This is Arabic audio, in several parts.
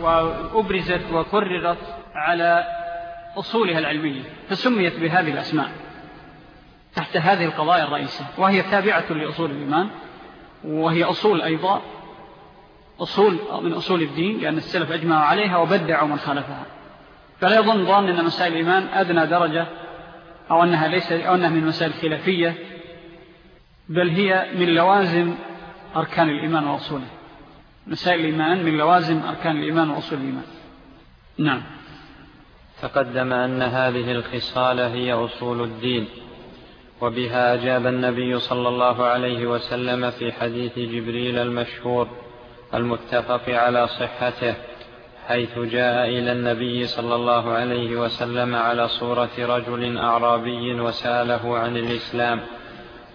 وأبرزت وكررت على أصولها العلمية فسميت بهذه الأسماء تحت هذه القضايا الرئيسة وهي تابعة لأصول الإيمان وهي أصول أيضا أصول من أصول الدين لأن السلف أجمعوا عليها وبدعوا من خالفها. فلا يظن ظن أن مسائل الإيمان أدنى درجة أو أنها, ليس أو أنها من مسائل خلافية بل هي من لوازم أركان الإيمان وأصوله مسائل الإيمان من لوازم أركان الإيمان وأصول الإيمان. نعم. تقدم أن هذه الخصال هي أصول الدين وبها أجاب النبي صلى الله عليه وسلم في حديث جبريل المشهور المتفق على صحته حيث جاء إلى النبي صلى الله عليه وسلم على صورة رجل أعرابي وسأله عن الإسلام.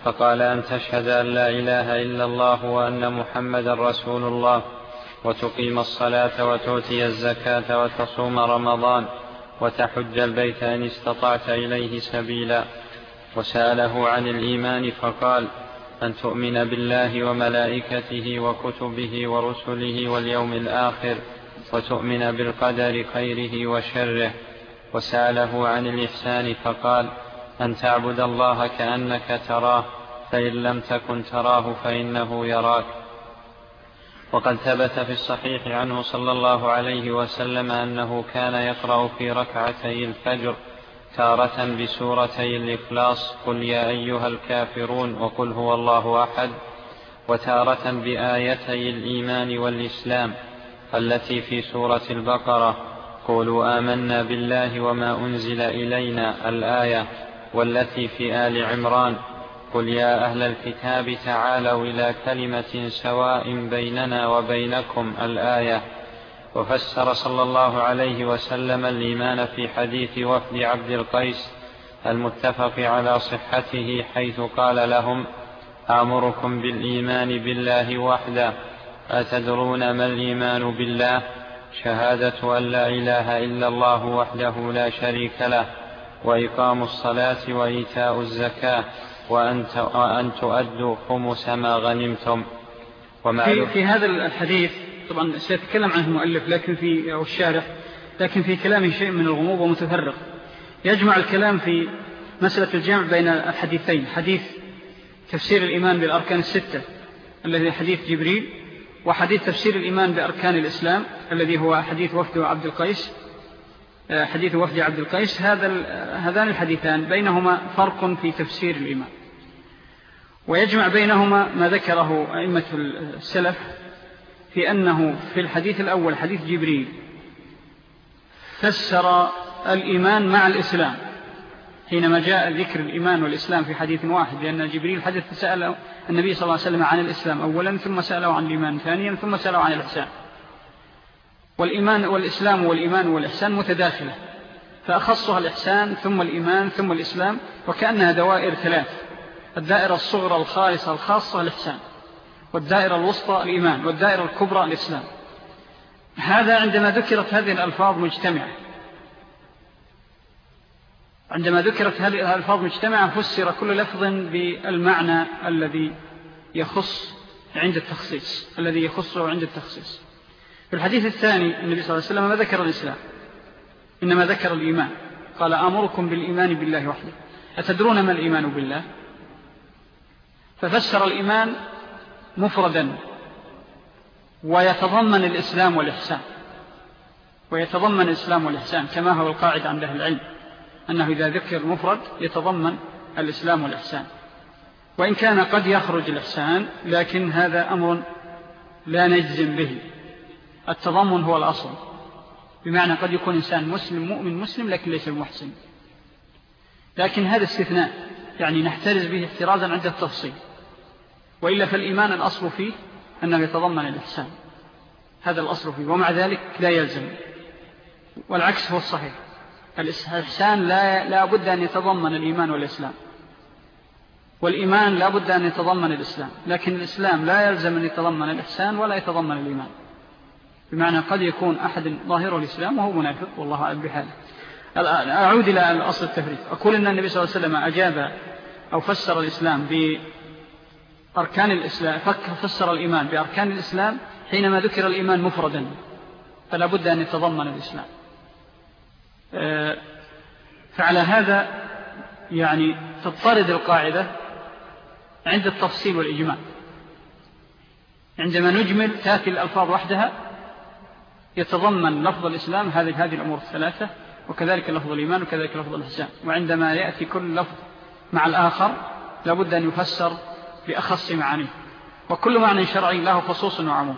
فقال أن تشهد أن لا إله إلا الله وأن محمد رسول الله وتقيم الصلاة وتؤتي الزكاة وتصوم رمضان وتحج البيت إن استطعت إليه سبيلا. وسأله عن الإيمان فقال أن تؤمن بالله وملائكته وكتبه ورسله واليوم الآخر وتؤمن بالقدر خيره وشره. وسأله عن الإحسان فقال أن تعبد الله كأنك تراه فإن لم تكن تراه فإنه يراك. وقد ثبت في الصحيح عنه صلى الله عليه وسلم أنه كان يقرأ في ركعتي الفجر تارة بسورتي الإخلاص قل يا أيها الكافرون وقل هو الله أحد. وتارة بآيتي الإيمان والإسلام التي في سورة البقرة قولوا آمنا بالله وما أنزل إلينا الآية. والتي في آل عمران قل يا أهل الكتاب تعالوا إلى كلمة سواء بيننا وبينكم الآية. وفسر صلى الله عليه وسلم الإيمان في حديث وفد عبد القيس المتفق على صحته حيث قال لهم آمركم بالإيمان بالله وحده. أتدرون ما الإيمان بالله؟ شهادة أن لا إله إلا الله وحده لا شريك له. وإقام الصلاة وإيتاء الزكاة وأن, وأن تؤدوا خمس ما غنمتم في, في هذا الحديث طبعا سيتكلم عنه المؤلف لكن في أو الشارح لكن في كلامه شيء من الغموض ومتفرق. يجمع الكلام في مسألة الجمع بين الحديثين. حديث تفسير الإيمان بالأركان الستة الذي حديث جبريل وحديث تفسير الإيمان بأركان الإسلام الذي هو حديث وفد عبد القيس حديث وفد عبد القيس هذا هذان الحديثان بينهما فرق في تفسير الإيمان ويجمع بينهما ما ذكره أئمة السلف في أنه في الحديث الأول حديث جبريل فسر الإيمان مع الإسلام. حينما جاء ذكر الإيمان والإسلام في حديث واحد لأن جبريل حدث سأل النبي صلى الله عليه وسلم عن الإسلام أولا ثم سأله عن الإيمان ثانيا ثم سأله عن الإحسان. والإيمان والإسلام والإيمان والإحسان متداخلة فأخصها الإحسان ثم الإيمان ثم الإسلام وكأنها دوائر ثلاث الدائرة الصغرى الخالصة الخاصة الإحسان والدائرة الوسطى الإيمان والدائرة الكبرى الإسلام. هذا عندما ذكرت هذه الألفاظ مجتمعة. عندما ذكرت هذه الألفاظ مجتمعة فسر كل لفظ بالمعنى الذي يخص عند التخصيص الذي يخصه عند التخصيص. في الحديث الثاني النبي صلى الله عليه وسلم ما ذكر الإسلام إنما ذكر الإيمان. قال آمركم بالإيمان بالله وحده. أتدرون ما الإيمان بالله؟ ففسر الإيمان مفردا ويتضمن الإسلام والإحسان. ويتضمن الإسلام والإحسان كما هو القاعد عند أهل العلم أنه إذا ذكر مفرد يتضمن الإسلام والإحسان. وإن كان قد يخرج الإحسان لكن هذا أمر لا نجزم به. التضمن هو الأصل. بمعنى قد يكون إنسان مسلم مؤمن مسلم لكن ليس المحسن لكن هذا استثناء. يعني نحترز به احترازا عند التفصيل. وإلا فالإيمان الأصل فيه أنه يتضمن الإحسان. هذا الأصل فيه. ومع ذلك لا يلزم. والعكس هو الصحيح. الإحسان لا, لا بد أن يتضمن الإيمان والإسلام. والإيمان لا بد أن يتضمن الإسلام. لكن الإسلام لا يلزم أن يتضمن الإحسان ولا يتضمن الإيمان. بمعنى قد يكون أحد ظاهر الإسلام وهو منافق والله أعلم بحاله أعود إلى الأصل التفريق. أقول أن النبي صلى الله عليه وسلم أجاب أو فسر الإسلام بأركان الإسلام فسر الإيمان بأركان الإسلام حينما ذكر الإيمان مفردا فلا بد أن يتضمن الإسلام. آه، فعلى هذا يعني تضطرد القاعدة عند التفصيل والإجمال عندما نجمل تأتي الألفاظ وحدها يتضمن لفظ الإسلام هذه هذه الأمور الثلاثة وكذلك لفظ الإيمان وكذلك لفظ الإحسان. وعندما يأتي كل لفظ مع الآخر لابد أن يفسر بأخص معانيه. وكل معنى شرعي له خصوص وعموم.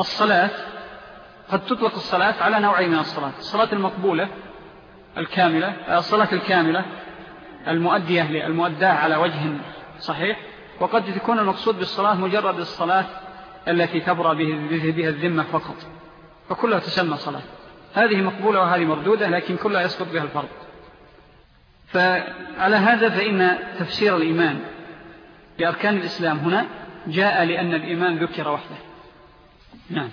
الصلاة قد تطلق الصلاة على نوعين من الصلاة. الصلاة المقبولة الكاملة الصلاة الكاملة المؤدية المؤداة على وجه صحيح. وقد تكون المقصود بالصلاة مجرد الصلاة التي تبرى بها الذمة فقط. فكلها تسمى صلاة. هذه مقبولة وهذه مردودة لكن كلها يسقط بها الفرض فعلى هذا فإن تفسير الإيمان بأركان الإسلام هنا جاء لأن الإيمان ذكر وحده. نعم.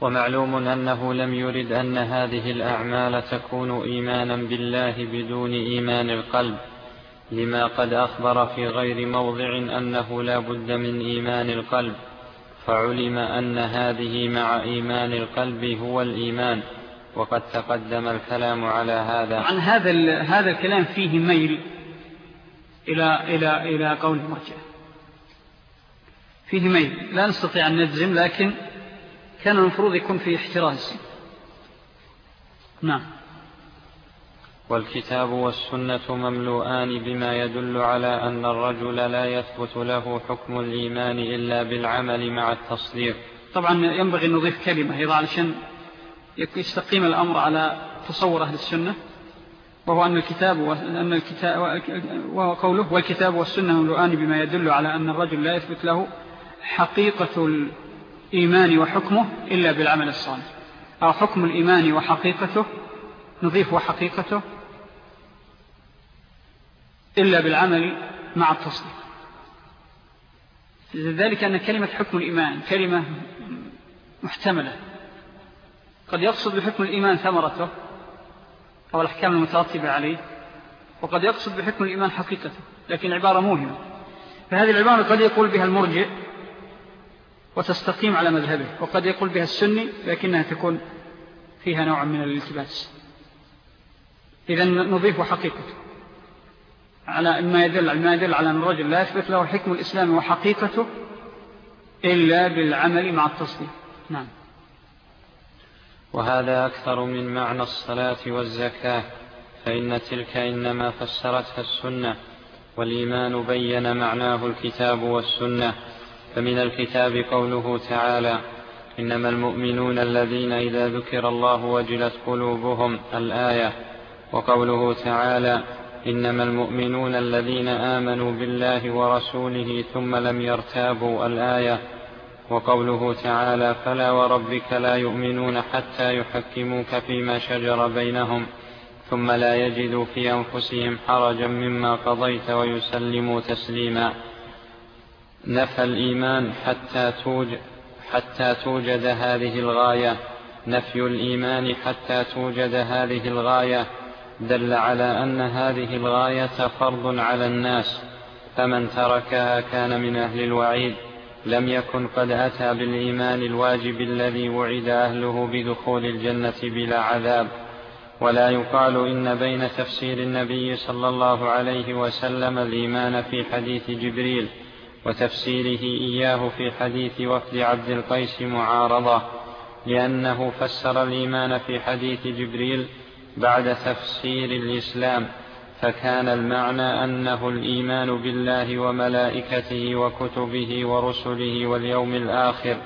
ومعلوم أنه لم يرد أن هذه الأعمال تكون إيمانا بالله بدون إيمان القلب لما قد أخبر في غير موضع أنه لا بد من إيمان القلب. فعلم أن هذه مع إيمان القلب هو الإيمان وقد تقدم الكلام على هذا. عن هذا هذا الكلام فيه ميل إلى إلى إلى قول المرجع. فيه ميل. لا نستطيع أن نجزم لكن كان المفروض يكون فيه احتراز. نعم. والكتاب والسنة مملوءان بما يدل على أن الرجل لا يثبت له حكم الإيمان إلا بالعمل مع التصديق. طبعا ينبغي أن نضيف كلمة أيضا علشان يستقيم الأمر على تصور أهل السنة وهو أن الكتاب وأن الكتاب وقوله والكتاب والسنة مملوءان بما يدل على أن الرجل لا يثبت له حقيقة الإيمان وحكمه إلا بالعمل الصالح. أو حكم الإيمان وحقيقته نضيف وحقيقته إلا بالعمل مع التصديق. ذلك أن كلمة حكم الإيمان كلمة محتملة. قد يقصد بحكم الإيمان ثمرته أو الأحكام المترتبة عليه وقد يقصد بحكم الإيمان حقيقته لكن عبارة موهمة. فهذه العبارة قد يقول بها المرجع وتستقيم على مذهبه وقد يقول بها السني لكنها تكون فيها نوع من الالتباس. إذا نضيف حقيقته. على ما يدل, ما يدل على أن الرجل لا يثبت له حكم الإسلام وحقيقته إلا بالعمل مع التصديق. نعم. وهذا أكثر من معنى الصلاة والزكاة فإن تلك إنما فسرتها السنة والإيمان بين معناه الكتاب والسنة فمن الكتاب قوله تعالى إنما المؤمنون الذين إذا ذكر الله وجلت قلوبهم الآية وقوله تعالى إنما المؤمنون الذين آمنوا بالله ورسوله ثم لم يرتابوا الآية وقوله تعالى فلا وربك لا يؤمنون حتى يحكموك فيما شجر بينهم ثم لا يجدوا في أنفسهم حرجا مما قضيت ويسلموا تسليما. نفى الإيمان حتى توجد, حتى توجد هذه الغاية. نفي الإيمان حتى توجد هذه الغاية. دل على أن هذه الغاية فرض على الناس فمن تركها كان من أهل الوعيد لم يكن قد أتى بالإيمان الواجب الذي وعد أهله بدخول الجنة بلا عذاب. ولا يقال إن بين تفسير النبي صلى الله عليه وسلم الإيمان في حديث جبريل وتفسيره إياه في حديث وفد عبد القيس معارضة لأنه فسر الإيمان في حديث جبريل بعد تفسير الإسلام فكان المعنى أنه الإيمان بالله وملائكته وكتبه ورسله واليوم الآخر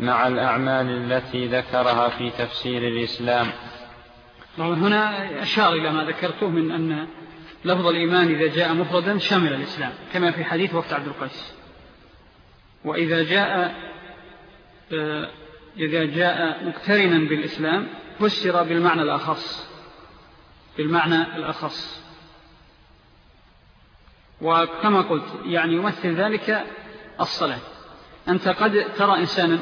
مع الأعمال التي ذكرها في تفسير الإسلام. هنا أشار إلى ما ذكرته من أن لفظ الإيمان إذا جاء مفردا شمل الإسلام كما في حديث وقت عبد القيس. وإذا جاء آه، إذا جاء مقترنا بالإسلام فسر بالمعنى الأخص. بالمعنى الأخص. وكما قلت يعني يمثل ذلك الصلاة. أنت قد ترى إنسانا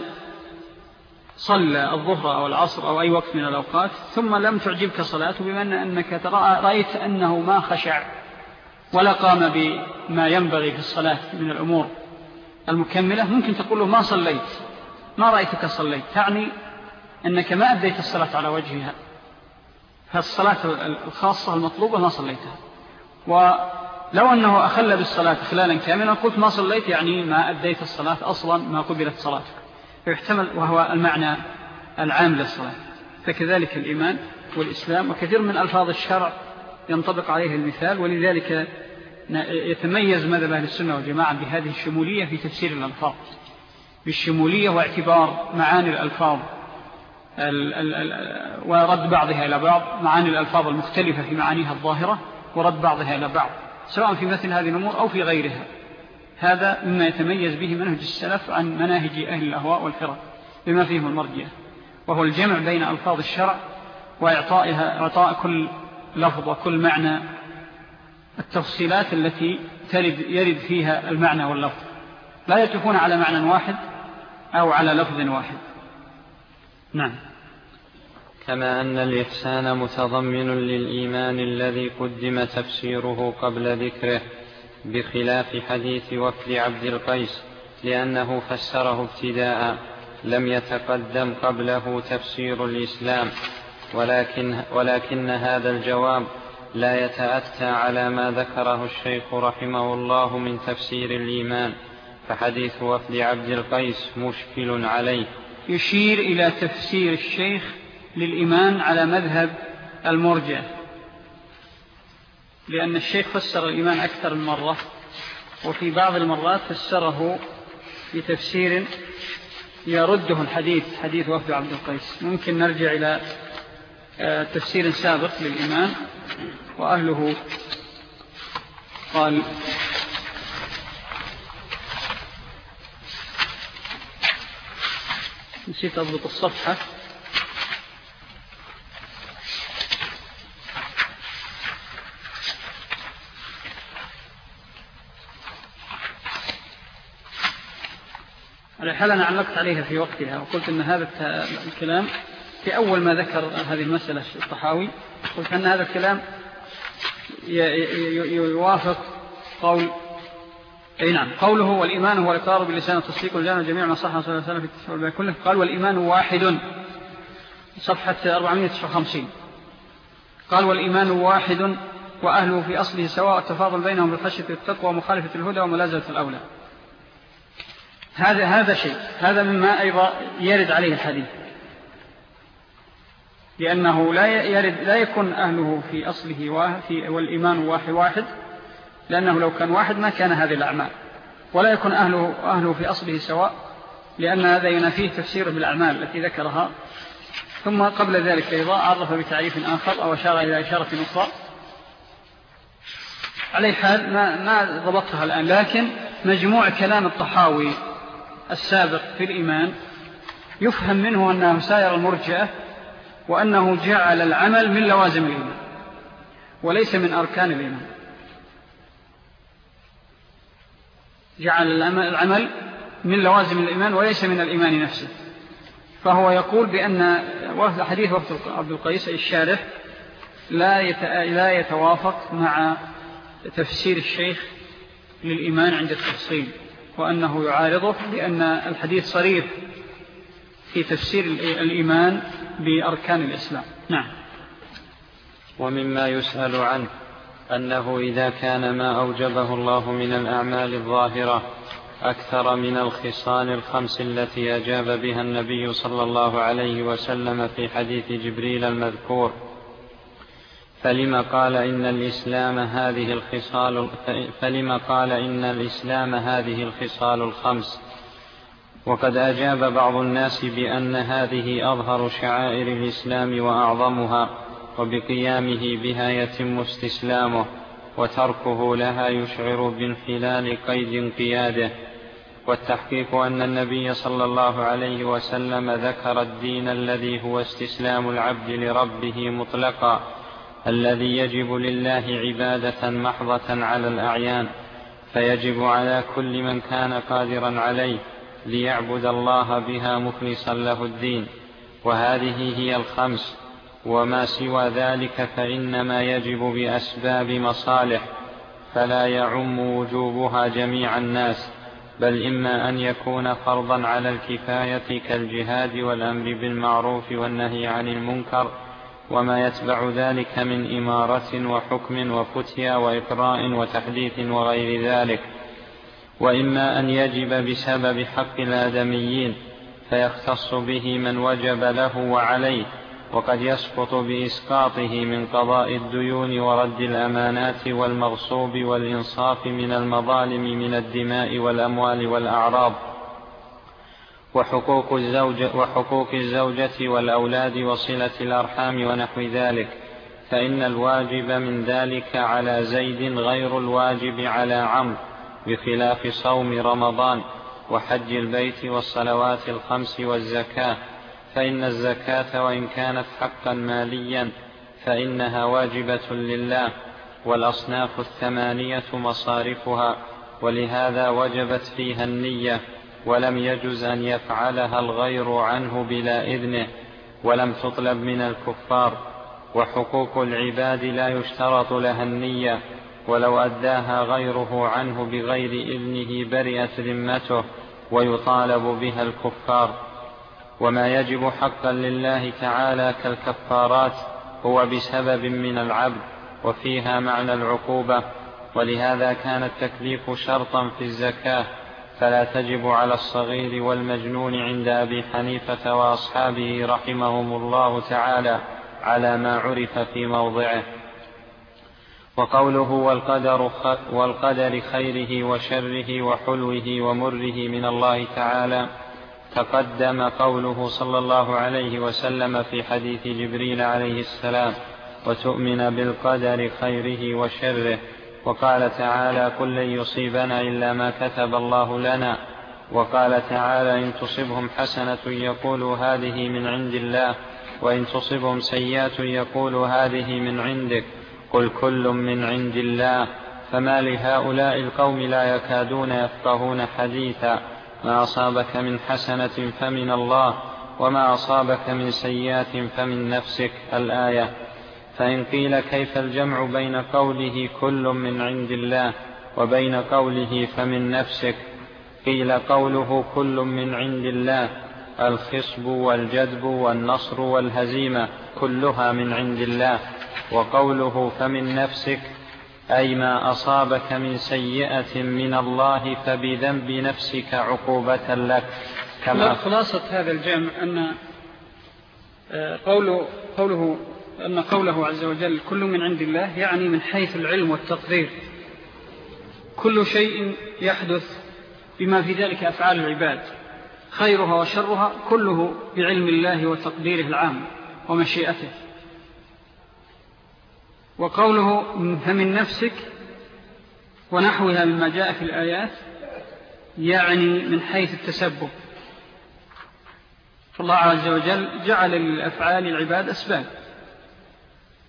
صلى الظهر أو العصر أو أي وقت من الأوقات ثم لم تعجبك صلاته بما أنك ترى رأيت أنه ما خشع ولا قام بما ينبغي في الصلاة من الأمور المكملة. ممكن تقول له ما صليت ما رأيتك صليت تعني أنك ما أديت الصلاة على وجهها. فالصلاة الخاصة المطلوبة ما صليتها. ولو أنه أخل بالصلاة خلالا كاملا قلت ما صليت يعني ما أديت الصلاة أصلا ما قبلت صلاتك. فيحتمل وهو المعنى العام للصلاة. فكذلك الإيمان والإسلام وكثير من ألفاظ الشرع ينطبق عليه المثال ولذلك يتميز مذهب أهل السنة والجماعة بهذه الشمولية في تفسير الألفاظ. بالشمولية واعتبار معاني الألفاظ. ورد بعضها إلى بعض معاني الألفاظ المختلفة في معانيها الظاهرة ورد بعضها إلى بعض سواء في مثل هذه الأمور أو في غيرها. هذا مما يتميز به منهج السلف عن مناهج أهل الأهواء والفرق بما فيهم المرجية وهو الجمع بين ألفاظ الشرع وإعطائها إعطاء كل لفظ وكل معنى التفصيلات التي يرد فيها المعنى واللفظ. لا يتفون على معنى واحد أو على لفظ واحد. نعم. كما أن الإحسان متضمن للإيمان الذي قدم تفسيره قبل ذكره بخلاف حديث وفد عبد القيس لأنه فسره ابتداء لم يتقدم قبله تفسير الإسلام. ولكن, ولكن هذا الجواب لا يتأتى على ما ذكره الشيخ رحمه الله من تفسير الإيمان فحديث وفد عبد القيس مشكل عليه. يشير إلى تفسير الشيخ للإيمان على مذهب المرجع. لأن الشيخ فسر الإيمان أكثر من مرة وفي بعض المرات فسره بتفسير يرده الحديث حديث وفد عبد القيس. ممكن نرجع إلى آه، تفسير سابق للإيمان وأهله قال نسيت أضبط الصفحة. على أنا علقت عليها في وقتها وقلت أن هذا الكلام في أول ما ذكر هذه المسألة الطحاوي قلت أن هذا الكلام يوافق قول أي نعم. قوله والإيمان هو الإقرار باللسان التصديق والجانب جميع ما صح صلى الله عليه وسلم في كله. قال والإيمان واحد. صفحة 459 قال والإيمان واحد وأهله في أصله سواء التفاضل بينهم بالخشية والتقوى ومخالفة الهدى وملازمة الأولى. هذا هذا شيء. هذا مما أيضا يرد عليه الحديث. لأنه لا يرد لا يكون أهله في أصله واحد والإيمان واحد واحد. لأنه لو كان واحد ما كان هذه الأعمال. ولا يكون أهله, أهله في أصله سواء لأن هذا ينافيه تفسيره بالأعمال التي ذكرها. ثم قبل ذلك أيضا عرف بتعريف آخر أو أشار إلى إشارة أخرى. عليه حال ما, ما ضبطها الآن لكن مجموع كلام الطحاوي السابق في الإيمان يفهم منه أنه سائر المرجئة وأنه جعل العمل من لوازم الإيمان وليس من أركان الإيمان. جعل العمل من لوازم الإيمان وليس من الإيمان نفسه. فهو يقول بأن حديث عبد القيس الشارح لا لا يتوافق مع تفسير الشيخ للإيمان عند التفصيل وأنه يعارضه لأن الحديث صريح في تفسير الإيمان بأركان الإسلام. نعم. ومما يسأل عنه. أنه إذا كان ما أوجبه الله من الأعمال الظاهرة أكثر من الخصال الخمس التي أجاب بها النبي صلى الله عليه وسلم في حديث جبريل المذكور. فلما قال إن الإسلام هذه الخصال فلما قال إن الإسلام هذه الخصال الخمس. وقد أجاب بعض الناس بأن هذه أظهر شعائر الإسلام وأعظمها. وبقيامه بها يتم استسلامه وتركه لها يشعر بانحلال قيد انقياده والتحقيق أن النبي صلى الله عليه وسلم ذكر الدين الذي هو استسلام العبد لربه مطلقا الذي يجب لله عبادة محضة على الأعيان فيجب على كل من كان قادرا عليه ليعبد الله بها مخلصا له الدين وهذه هي الخمس وما سوى ذلك فإنما يجب بأسباب مصالح فلا يعم وجوبها جميع الناس بل إما أن يكون فرضا على الكفاية كالجهاد والأمر بالمعروف والنهي عن المنكر وما يتبع ذلك من إمارة وحكم وفتيا وإقراء وتحديث وغير ذلك. وإما أن يجب بسبب حق الآدميين فيختص به من وجب له وعليه. وقد يسقط بإسقاطه من قضاء الديون ورد الأمانات والمغصوب والإنصاف من المظالم من الدماء والأموال والأعراض وحقوق الزوجة, وحقوق الزوجة والأولاد وصلة الأرحام ونحو ذلك فإن الواجب من ذلك على زيد غير الواجب على عمرو بخلاف صوم رمضان وحج البيت والصلوات الخمس والزكاة. فإن الزكاة وإن كانت حقا ماليا فإنها واجبة لله والأصناف الثمانية مصارفها ولهذا وجبت فيها النية ولم يجز أن يفعلها الغير عنه بلا إذنه ولم تطلب من الكفار وحقوق العباد لا يشترط لها النية ولو أداها غيره عنه بغير إذنه برئت ذمته ويطالب بها الكفار. وما يجب حقا لله تعالى كالكفارات هو بسبب من العبد وفيها معنى العقوبة ولهذا كان التكليف شرطا في الزكاة فلا تجب على الصغير والمجنون عند أبي حنيفة وأصحابه رحمهم الله تعالى على ما عرف في موضعه. وقوله والقدر, والقدر خيره وشره وحلوه ومره من الله تعالى تقدم قوله صلى الله عليه وسلم في حديث جبريل عليه السلام وتؤمن بالقدر خيره وشره وقال تعالى قل لن يصيبنا إلا ما كتب الله لنا وقال تعالى إن تصبهم حسنة يقولوا هذه من عند الله وإن تصبهم سيئة يقولوا هذه من عندك. قل كل من عند الله فما لهؤلاء القوم لا يكادون يفقهون حديثا ما أصابك من حسنة فمن الله وما أصابك من سيئة فمن نفسك. الآية فإن قيل كيف الجمع بين قوله كل من عند الله وبين قوله فمن نفسك قيل قوله كل من عند الله. الخصب والجدب والنصر والهزيمة كلها من عند الله وقوله فمن نفسك أي ما أصابك من سيئة من الله فبذنب نفسك عقوبة لك. كما خلاصة هذا الجمع أن آه، قوله, قوله أن قوله عز وجل كل من عند الله يعني من حيث العلم والتقدير. كل شيء يحدث بما في ذلك أفعال العباد خيرها وشرها كله بعلم الله وتقديره العام ومشيئته. وقوله فمن نفسك ونحوها مما جاء في الآيات يعني من حيث التسبب. فالله عز وجل جعل للأفعال العباد أسباب.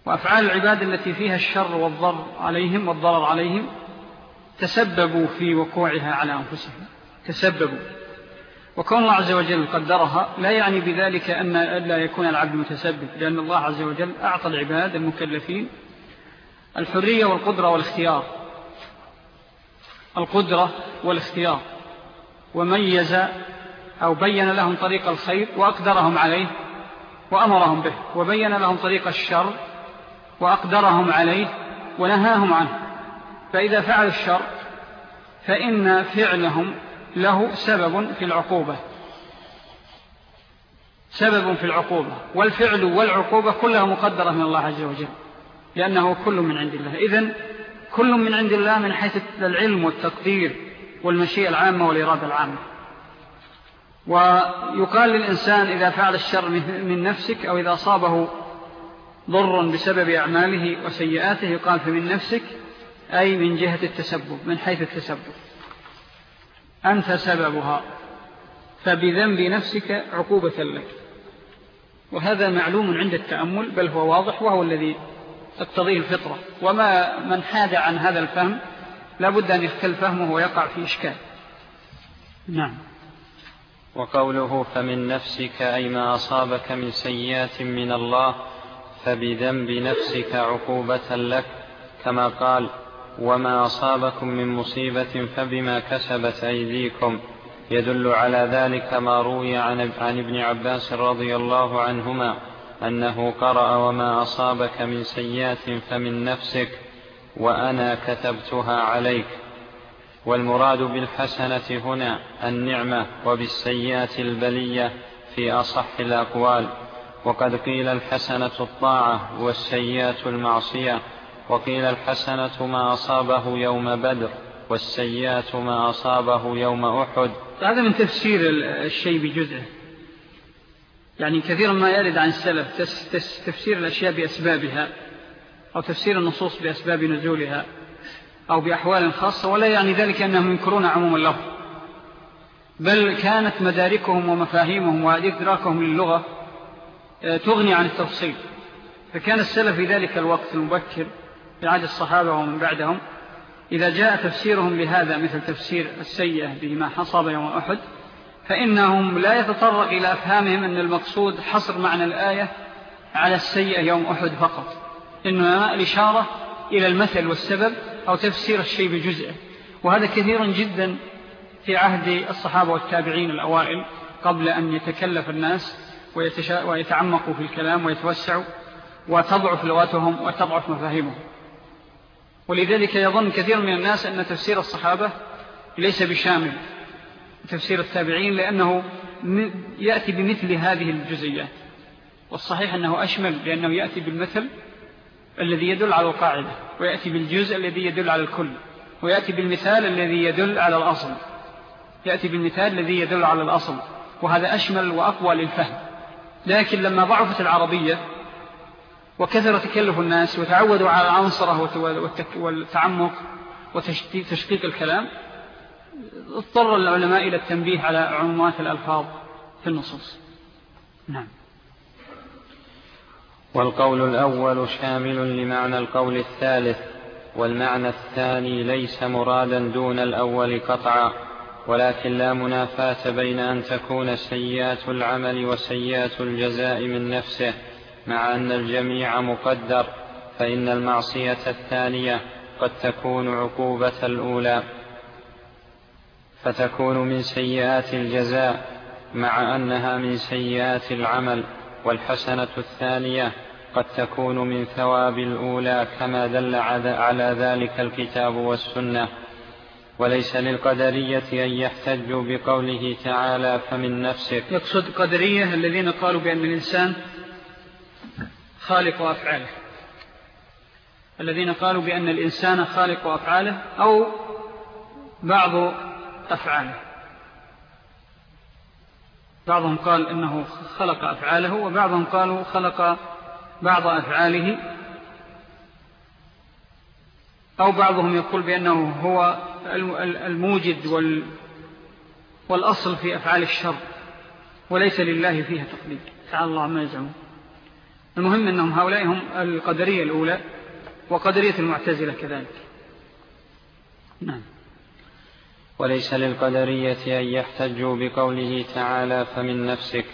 وأفعال العباد التي فيها الشر والضر عليهم والضرر عليهم تسببوا في وقوعها على أنفسهم. تسببوا. وكون الله عز وجل قدرها لا يعني بذلك أن لا يكون العبد متسبب لأن الله عز وجل أعطى العباد المكلفين الحرية والقدرة والاختيار. القدرة والاختيار. وميز أو بين لهم طريق الخير وأقدرهم عليه وأمرهم به. وبين لهم طريق الشر وأقدرهم عليه ونهاهم عنه. فإذا فعلوا الشر فإن فعلهم له سبب في العقوبة. سبب في العقوبة. والفعل والعقوبة كلها مقدرة من الله عز وجل. لأنه كل من عند الله. إذن كل من عند الله من حيث العلم والتقدير والمشيئة العامة والإرادة العامة. ويقال للإنسان إذا فعل الشر من نفسك أو إذا أصابه ضر بسبب أعماله وسيئاته يقال فمن نفسك أي من جهة التسبب من حيث التسبب. أنت سببها فبذنب نفسك عقوبة لك. وهذا معلوم عند التأمل بل هو واضح وهو الذي تقتضيه الفطرة. وما من حاد عن هذا الفهم لابد أن يختل فهمه ويقع في إشكال. نعم. وقوله فمن نفسك أي ما أصابك من سيئات من الله فبذنب نفسك عقوبة لك كما قال وما أصابكم من مصيبة فبما كسبت أيديكم. يدل على ذلك ما روي عن, عن ابن عباس رضي الله عنهما. أنه قرأ وما أصابك من سيئات فمن نفسك وأنا كتبتها عليك. والمراد بالحسنة هنا النعمة وبالسيئات البلية في أصح الأقوال. وقد قيل الحسنة الطاعة والسيئات المعصية. وقيل الحسنة ما أصابه يوم بدر والسيئات ما أصابه يوم أحد. هذا من تفسير الشيء بجزءه. يعني كثيرا ما يرد عن السلف تفسير الأشياء بأسبابها أو تفسير النصوص بأسباب نزولها أو بأحوال خاصة ولا يعني ذلك أنهم ينكرون عموم اللفظ. بل كانت مداركهم ومفاهيمهم وإدراكهم للغة آه، تغني عن التفصيل. فكان السلف في ذلك الوقت المبكر عهد الصحابة ومن بعدهم إذا جاء تفسيرهم لهذا مثل تفسير السيئة بما حصب يوم أحد فإنهم لا يتطرق إلى أفهامهم أن المقصود حصر معنى الآية على السيئة يوم أحد فقط. إنما الإشارة إلى المثل والسبب أو تفسير الشيء بجزءه وهذا كثير جدا في عهد الصحابة والتابعين الأوائل قبل أن يتكلف الناس ويتعمقوا في الكلام ويتوسعوا وتضعف لغتهم وتضعف مفاهيمهم. ولذلك يظن كثير من الناس أن تفسير الصحابة ليس بشامل. تفسير التابعين لأنه يأتي بمثل هذه الجزئيات والصحيح أنه أشمل لأنه يأتي بالمثل الذي يدل على القاعدة ويأتي بالجزء الذي يدل على الكل ويأتي بالمثال الذي يدل على الأصل. يأتي بالمثال الذي يدل على الأصل وهذا أشمل وأقوى للفهم. لكن لما ضعفت العربية وكثر تكلف الناس وتعودوا على العنصرة والتعمق وتشقيق الكلام اضطر العلماء إلى التنبيه على عمومات الألفاظ في النصوص. نعم. والقول الأول شامل لمعنى القول الثالث والمعنى الثاني ليس مرادا دون الأول قطعا ولكن لا منافاة بين أن تكون سيئات العمل وسيئات الجزاء من نفسه مع أن الجميع مقدر فإن المعصية الثانية قد تكون عقوبة الأولى. فتكون من سيئات الجزاء مع أنها من سيئات العمل والحسنة الثانية قد تكون من ثواب الأولى كما دل على ذلك الكتاب والسنة. وليس للقدرية أن يحتجوا بقوله تعالى فمن نفسك. يقصد قدرية الذين قالوا بأن الإنسان خالق أفعاله. الذين قالوا بأن الإنسان خالق أفعاله أو بعض أفعاله. بعضهم قال إنه خلق أفعاله وبعضهم قالوا خلق بعض أفعاله. أو بعضهم يقول بأنه هو الموجد وال والأصل في أفعال الشر وليس لله فيها تقليد. تعالى الله ما يزعمون المهم أنهم هؤلاء هم القدرية الأولى وقدرية المعتزلة كذلك. نعم. وليس للقدرية أن يحتجوا بقوله تعالى فمن نفسك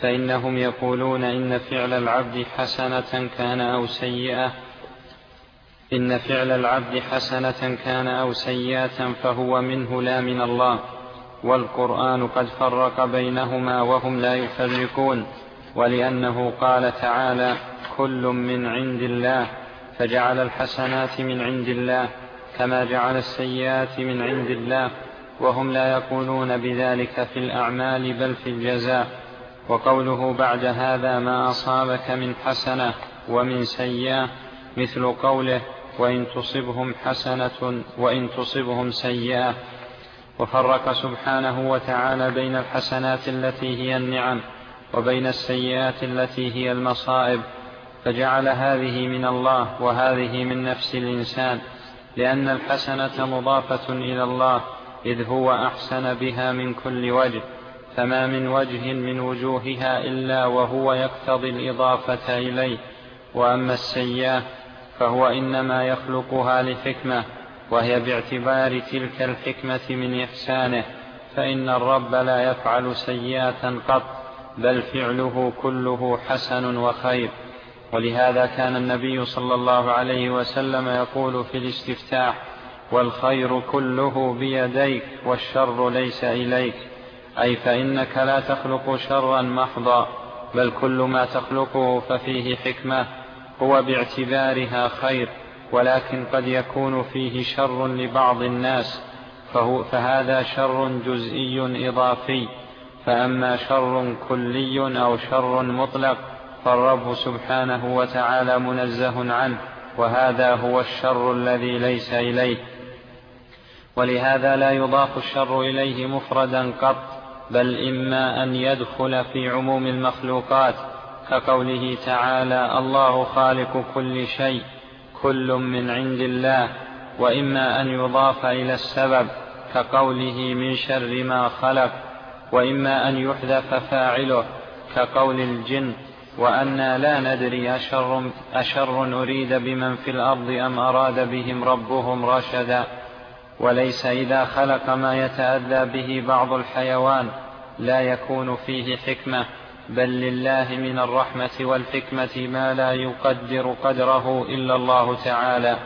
فإنهم يقولون إن فعل العبد حسنة كان أو سيئة إن فعل العبد حسنة كان أو سيئة فهو منه لا من الله والقرآن قد فرق بينهما وهم لا يفرقون ولأنه قال تعالى كل من عند الله فجعل الحسنات من عند الله كما جعل السيئات من عند الله وهم لا يقولون بذلك في الأعمال بل في الجزاء. وقوله بعد هذا ما أصابك من حسنة ومن سيئة مثل قوله وإن تصبهم حسنة وإن تصبهم سيئة. وفرق سبحانه وتعالى بين الحسنات التي هي النعم وبين السيئات التي هي المصائب فجعل هذه من الله وهذه من نفس الإنسان. لأن الحسنة مضافة إلى الله إذ هو أحسن بها من كل وجه فما من وجه من وجوهها إلا وهو يقتضي الإضافة إليه. وأما السيئة فهو إنما يخلقها لحكمة وهي باعتبار تلك الحكمة من إحسانه. فإن الرب لا يفعل سيئة قط بل فعله كله حسن وخير. ولهذا كان النبي صلى الله عليه وسلم يقول في الاستفتاح والخير كله بيديك والشر ليس إليك. أي فإنك لا تخلق شرا محضا بل كل ما تخلقه ففيه حكمة هو باعتبارها خير ولكن قد يكون فيه شر لبعض الناس فهو فهذا شر جزئي إضافي. فأما شر كلي أو شر مطلق فالرب سبحانه وتعالى منزه عنه وهذا هو الشر الذي ليس إليه. ولهذا لا يضاف الشر إليه مفردا قط بل إما أن يدخل في عموم المخلوقات كقوله تعالى الله خالق كل شيء كل من عند الله وإما أن يضاف إلى السبب كقوله من شر ما خلق وإما أن يحذف فاعله كقول الجن وأنا لا ندري أشر, أشر أريد بمن في الأرض أم أراد بهم ربهم رشدا. وليس إذا خلق ما يتأذى به بعض الحيوان لا يكون فيه حكمة بل لله من الرحمة والحكمة ما لا يقدر قدره إلا الله تعالى.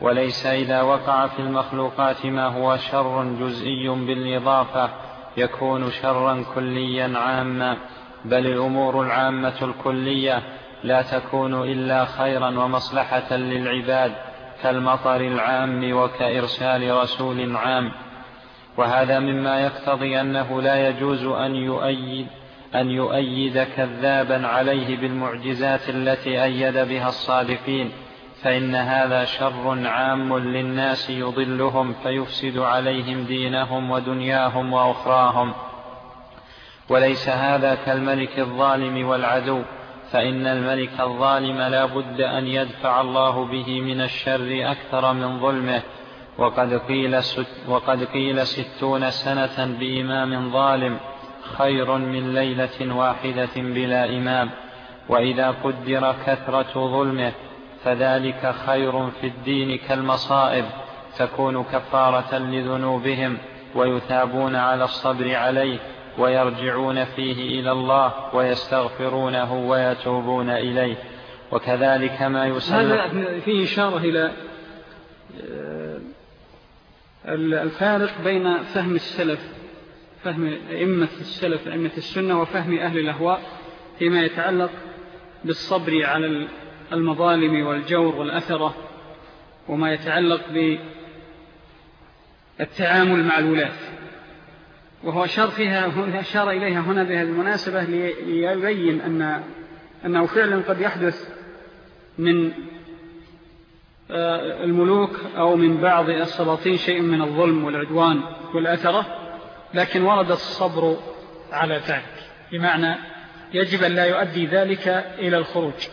وليس إذا وقع في المخلوقات ما هو شر جزئي بالإضافة يكون شرا كليا عاما. بل الأمور العامة الكلية لا تكون إلا خيرا ومصلحة للعباد كالمطر العام وكإرسال رسول عام. وهذا مما يقتضي أنه لا يجوز أن يؤيد أن يؤيد كذابا عليه بالمعجزات التي أيد بها الصادقين فإن هذا شر عام للناس يضلهم فيفسد عليهم دينهم ودنياهم وأخراهم. وليس هذا كالملك الظالم والعدو فإن الملك الظالم لا بد أن يدفع الله به من الشر أكثر من ظلمه. وقد قيل, ست وقد قيل ستون سنة بإمام ظالم خير من ليلة واحدة بلا إمام. وإذا قدر كثرة ظلمه فذلك خير في الدين كالمصائب. تكون كفارة لذنوبهم ويثابون على الصبر عليه. ويرجعون فيه إلى الله ويستغفرونه ويتوبون إليه. وكذلك ما يسلم هذا فيه إشارة إلى آه، الفارق بين فهم السلف فهم أئمة السلف أئمة السنة وفهم أهل الأهواء فيما يتعلق بالصبر على المظالم والجور والأثرة وما يتعلق بالتعامل مع الولاة. وهو أشار, فيها أشار إليها هنا بهذه المناسبة ليبين أن أنه فعلا قد يحدث من آه، الملوك أو من بعض السلاطين شيء من الظلم والعدوان والأثرة لكن ورد الصبر على ذلك. بمعنى يجب أن لا يؤدي ذلك إلى الخروج.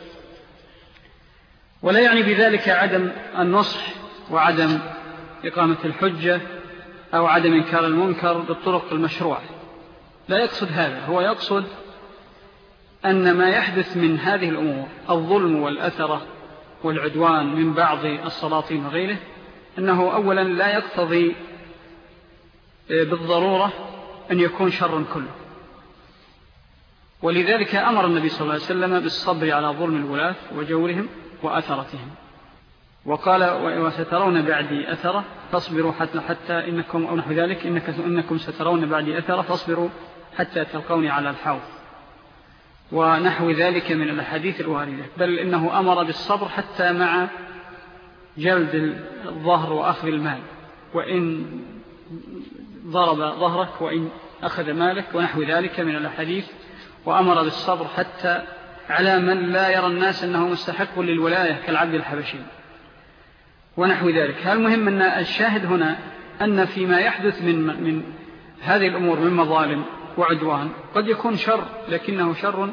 ولا يعني بذلك عدم النصح وعدم إقامة الحجة أو عدم إنكار المنكر بالطرق المشروعة. لا يقصد هذا هو يقصد أن ما يحدث من هذه الأمور الظلم والأثرة والعدوان من بعض السلاطين وغيره أنه أولا لا يقتضي بالضرورة أن يكون شرا كله. ولذلك أمر النبي صلى الله عليه وسلم بالصبر على ظلم الولاة وجورهم وأثرتهم. وقال وسترون بعدي أثرة فاصبروا حتى, حتى إنكم أو نحو ذلك إنك إنكم سترون بعدي أثرة فاصبروا حتى تلقوني على الحوض. ونحو ذلك من الحديث الواردة. بل إنه أمر بالصبر حتى مع جلد الظهر وأخذ المال. وإن ضرب ظهرك وإن أخذ مالك ونحو ذلك من الحديث وأمر بالصبر حتى على من لا يرى الناس أنه مستحق للولاية كالعبد الحبشي. ونحو ذلك. المهم أن الشاهد هنا أن فيما يحدث من, من هذه الأمور من مظالم وعدوان قد يكون شر لكنه شر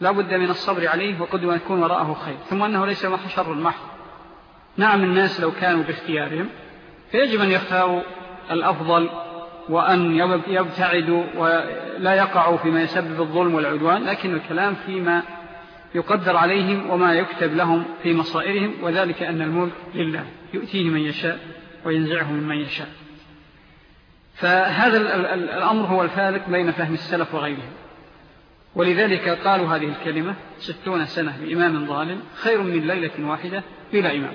لا بد من الصبر عليه وقد يكون وراءه خير ثم أنه ليس شر محض نعم الناس لو كانوا باختيارهم فيجب أن يختاروا الأفضل وأن يبتعدوا ولا يقعوا فيما يسبب الظلم والعدوان لكن الكلام فيما يقدر عليهم وما يكتب لهم في مصائرهم وذلك أن الملك لله يؤتيه من يشاء وينزعه من من يشاء. فهذا الأمر هو الفارق بين فهم السلف وغيرهم. ولذلك قالوا هذه الكلمة ستون سنة بإمام ظالم خير من ليلة واحدة بلا إمام.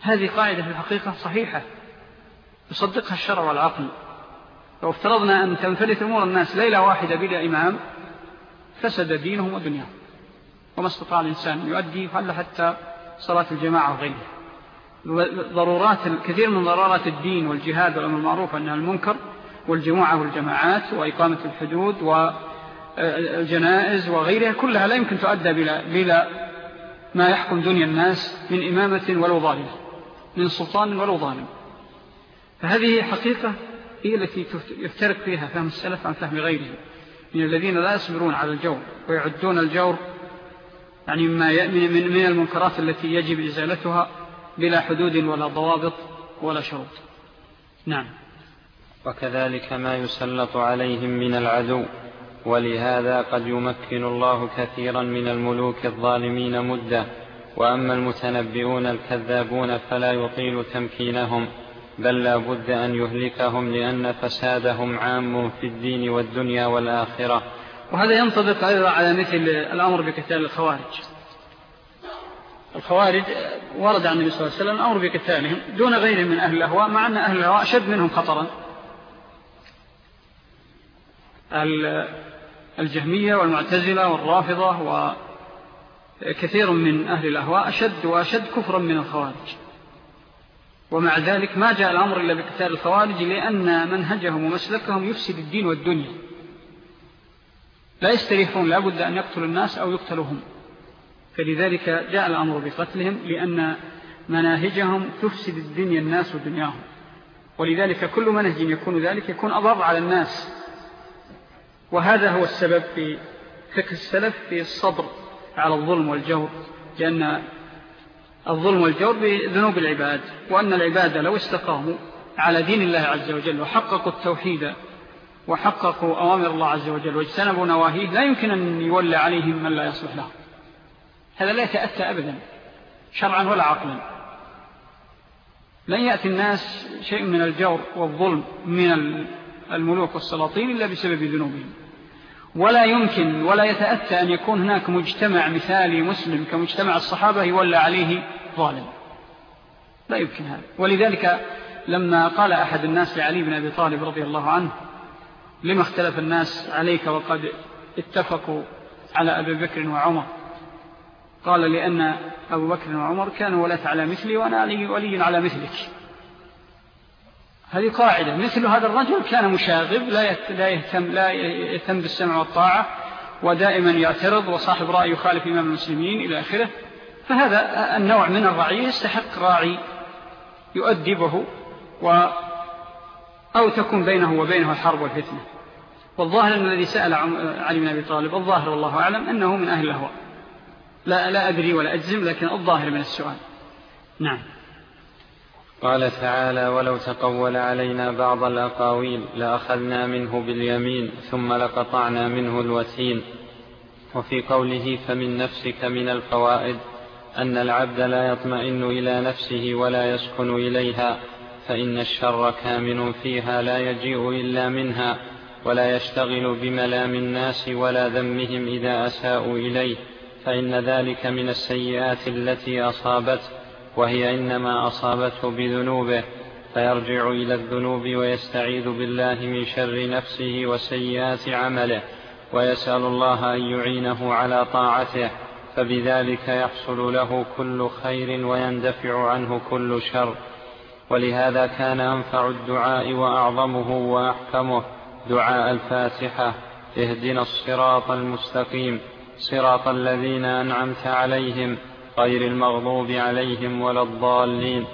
هذه قاعدة في الحقيقة صحيحة يصدقها الشرع والعقل. لو افترضنا أن تنفلت أمور الناس ليلة واحدة بلا إمام فسد دينهم ودنياهم. وما استطاع الإنسان. يؤدي فعل حتى صلاة الجماعة وغيرها. ضرورات كثير من ضرورات الدين والجهاد والأمر المعروف أنها المنكر والجماعة والجماعات وإقامة الحدود والجنائز وغيرها كلها لا يمكن تؤدى بلا, بلا ما يحكم دنيا الناس من إمامة ولو ظالم من سلطان ولو ظالم. فهذه حقيقة هي التي يفترق فيها فهم السلف عن فهم غيره من الذين لا يصبرون على الجور ويعدون الجور يعني مما من, من المنكرات التي يجب إزالتها بلا حدود ولا ضوابط ولا شروط. نعم. وكذلك ما يسلط عليهم من العدو ولهذا قد يمكن الله كثيرا من الملوك الظالمين مدة وأما المتنبئون الكذابون فلا يطيل تمكينهم بل لا بد أن يهلكهم لأن فسادهم عام في الدين والدنيا والآخرة. وهذا ينطبق أيضا على مثل الأمر بقتال الخوارج. الخوارج ورد عن النبي صلى الله عليه وسلم الأمر بقتالهم دون غيرهم من أهل الأهواء مع أن أهل الأهواء أشد منهم خطرا. الجهمية والمعتزلة والرافضة وكثير من أهل الأهواء أشد وأشد كفرا من الخوارج. ومع ذلك ما جاء الأمر إلا بقتال الخوارج لأن منهجهم ومسلكهم يفسد الدين والدنيا. لا يستريحون لابد أن يقتلوا الناس أو يقتلهم فلذلك جاء الأمر بقتلهم لأن مناهجهم تفسد الدنيا الناس ودنياهم. ولذلك كل منهج يكون ذلك يكون أضر على الناس. وهذا هو السبب في فكر السلف في الصبر على الظلم والجور لأن الظلم والجور بذنوب العباد وأن العباد لو استقاموا على دين الله عز وجل وحققوا التوحيد وحققوا أوامر الله عز وجل واجتنبوا نواهيه لا يمكن أن يولى عليهم من لا يصلح لهم. هذا لا يتأتى أبدا شرعا ولا عقلا. لن يأتي الناس شيء من الجور والظلم من الملوك والسلاطين إلا بسبب ذنوبهم. ولا يمكن ولا يتأتى أن يكون هناك مجتمع مثالي مسلم كمجتمع الصحابة يولى عليه ظالم. لا يمكن هذا. ولذلك لما قال أحد الناس لعلي بن أبي طالب رضي الله عنه لما اختلف الناس عليك وقد اتفقوا على أبي بكر وعمر؟ قال لأن أبو بكر وعمر كانوا ولاة على مثلي وأنا ولي على مثلك. هذه قاعدة. مثل هذا الرجل كان مشاغب لا يهتم, لا يهتم بالسمع والطاعة ودائما يعترض وصاحب رأي يخالف إمام المسلمين إلى آخره. فهذا النوع من الرعي يستحق راعي يؤدبه و أو تكون بينه وبينه الحرب والفتنة. والظاهر أن الذي سأل علي بن أبي طالب الظاهر والله أعلم أنه من أهل الأهواء لا, لا أدري ولا أجزم لكن الظاهر من السؤال. نعم. قال تعالى ولو تقول علينا بعض الأقاويل لأخذنا منه باليمين ثم لقطعنا منه الوتين. وفي قوله فمن نفسك من الفوائد أن العبد لا يطمئن إلى نفسه ولا يسكن إليها فإن الشر كامن فيها لا يجيء إلا منها ولا يشتغل بملام الناس ولا ذمهم إذا أساءوا إليه فإن ذلك من السيئات التي أصابته وهي إنما أصابته بذنوبه فيرجع إلى الذنوب ويستعيذ بالله من شر نفسه وسيئات عمله ويسأل الله أن يعينه على طاعته فبذلك يحصل له كل خير ويندفع عنه كل شر. ولهذا كان أنفع الدعاء وأعظمه وأحكمه دعاء الفاتحة اهدنا الصراط المستقيم صراط الذين أنعمت عليهم غير المغضوب عليهم ولا الضالين.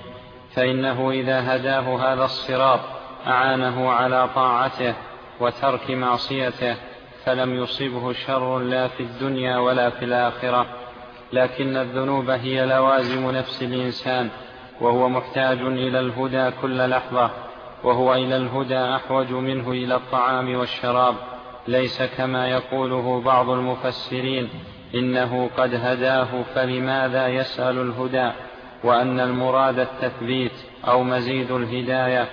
فإنه إذا هداه هذا الصراط أعانه على طاعته وترك معصيته فلم يصبه شر لا في الدنيا ولا في الآخرة. لكن الذنوب هي لوازم نفس الإنسان. وهو محتاج إلى الهدى كل لحظة وهو إلى الهدى أحوج منه إلى الطعام والشراب. ليس كما يقوله بعض المفسرين إنه قد هداه فلماذا يسأل الهدى؟ وأن المراد التثبيت أو مزيد الهداية.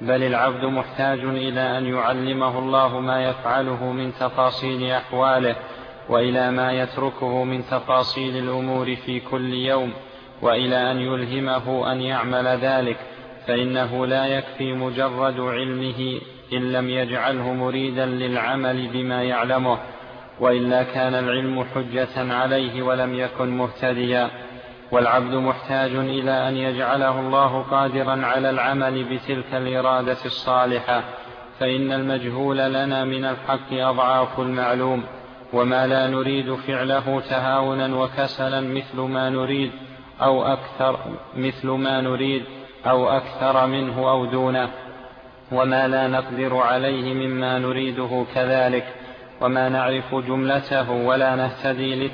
بل العبد محتاج إلى أن يعلمه الله ما يفعله من تفاصيل أحواله وإلى ما يتركه من تفاصيل الأمور في كل يوم. وإلى أن يلهمه أن يعمل ذلك فإنه لا يكفي مجرد علمه إن لم يجعله مريدا للعمل بما يعلمه وإلا كان العلم حجة عليه ولم يكن مهتديا. والعبد محتاج إلى أن يجعله الله قادرا على العمل بتلك الإرادة الصالحة فإن المجهول لنا من الحق أضعاف المعلوم وما لا نريد فعله تهاونا وكسلا مثل ما نريد. أو أكثر مثل ما نريد أو أكثر منه أو دونه وما لا نقدر عليه مما نريده كذلك وما نعرف جملته ولا نهتدي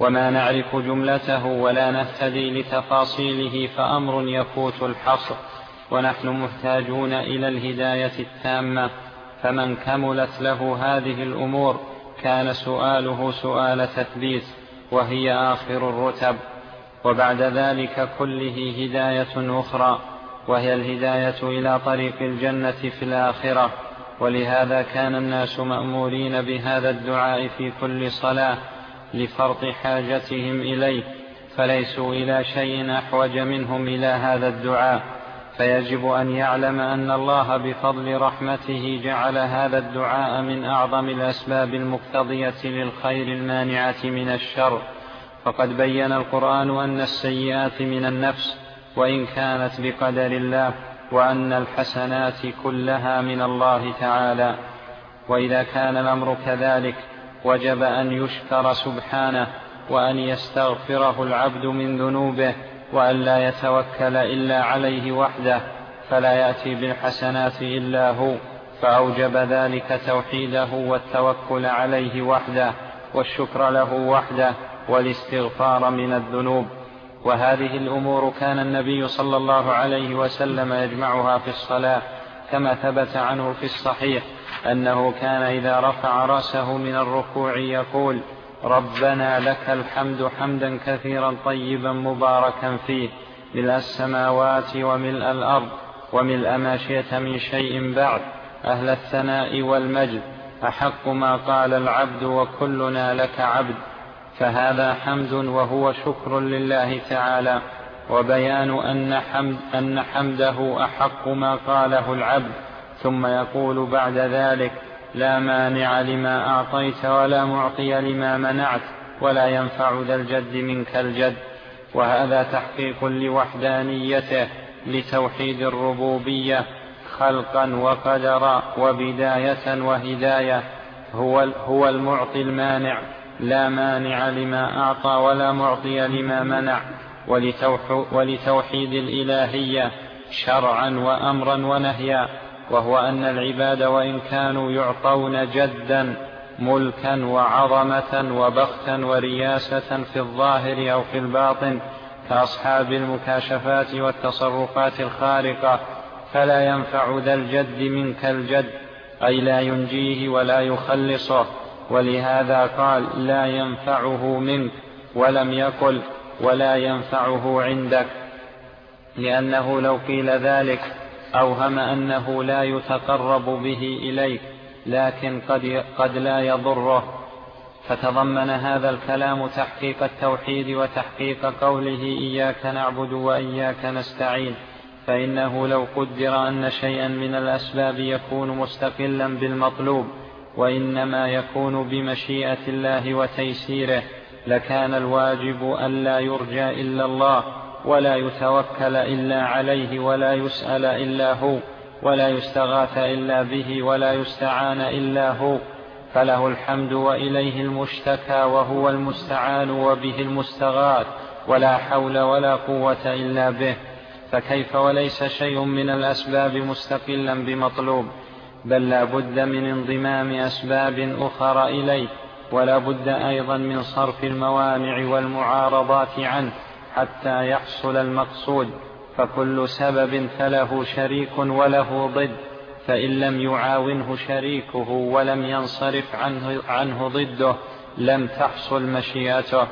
وما نعرف جملته ولا نهتدي لتفاصيله فأمر يفوت الحصر ونحن محتاجون إلى الهداية التامة. فمن كملت له هذه الأمور كان سؤاله سؤال تثبيت وهي آخر الرتب. وبعد ذلك كله هداية أخرى وهي الهداية إلى طريق الجنة في الآخرة. ولهذا كان الناس مأمورين بهذا الدعاء في كل صلاة لفرط حاجتهم إليه فليسوا إلى شيء أحوج منهم إلى هذا الدعاء. فيجب أن يعلم أن الله بفضل رحمته جعل هذا الدعاء من أعظم الأسباب المقتضية للخير المانعة من الشر. فقد بين القرآن أن السيئات من النفس وإن كانت بقدر الله وأن الحسنات كلها من الله تعالى. وإذا كان الأمر كذلك وجب أن يشكر سبحانه وأن يستغفره العبد من ذنوبه وأن لا يتوكل إلا عليه وحده فلا يأتي بالحسنات إلا هو فأوجب ذلك توحيده والتوكل عليه وحده والشكر له وحده. والاستغفار من الذنوب. وهذه الأمور كان النبي صلى الله عليه وسلم يجمعها في الصلاة كما ثبت عنه في الصحيح أنه كان إذا رفع رأسه من الركوع يقول ربنا لك الحمد حمدا كثيرا طيبا مباركا فيه ملء السماوات وملء الأرض وملء ما شئت من شيء بعد أهل الثناء والمجد أحق ما قال العبد وكلنا لك عبد فهذا حمد وهو شكر لله تعالى وبيان أن, حمد أن حمده أحق ما قاله العبد ثم يقول بعد ذلك لا مانع لما أعطيت ولا معطي لما منعت ولا ينفع ذا الجد منك الجد. وهذا تحقيق لوحدانيته لتوحيد الربوبية خلقا وقدرا وبداية وهداية هو, هو المعطي المانع. لا مانع لما أعطى ولا معطي لما منع ولتوحيد الإلهية شرعا وأمرا ونهيا وهو أن العباد وإن كانوا يعطون جدا ملكا وعظمة وبختا ورياسة في الظاهر أو في الباطن كأصحاب المكاشفات والتصرفات الخارقة فلا ينفع ذا الجد منك الجد أي لا ينجيه ولا يخلصه. ولهذا قال لا ينفعه منك ولم يقل ولا ينفعه عندك لأنه لو قيل ذلك أوهم أنه لا يتقرب به إليك لكن قد, قد لا يضره. فتضمن هذا الكلام تحقيق التوحيد وتحقيق قوله إياك نعبد وإياك نستعين فإنه لو قدر أن شيئا من الأسباب يكون مستقلا بالمطلوب. وإنما يكون بمشيئة الله وتيسيره لكان الواجب ألا يرجى إلا الله ولا يتوكل إلا عليه ولا يسأل إلا هو ولا يستغاث إلا به ولا يستعان إلا هو. فله الحمد وإليه المشتكى وهو المستعان وبه المستغاث ولا حول ولا قوة إلا به. فكيف وليس شيء من الأسباب مستقلا بمطلوب؟ بل لا بد من انضمام أسباب أخرى إليه ولا بد أيضا من صرف الموانع والمعارضات عنه حتى يحصل المقصود فكل سبب فله شريك وله ضد فإن لم يعاونه شريكه ولم ينصرف عنه, عنه ضده لم تحصل مشيئته.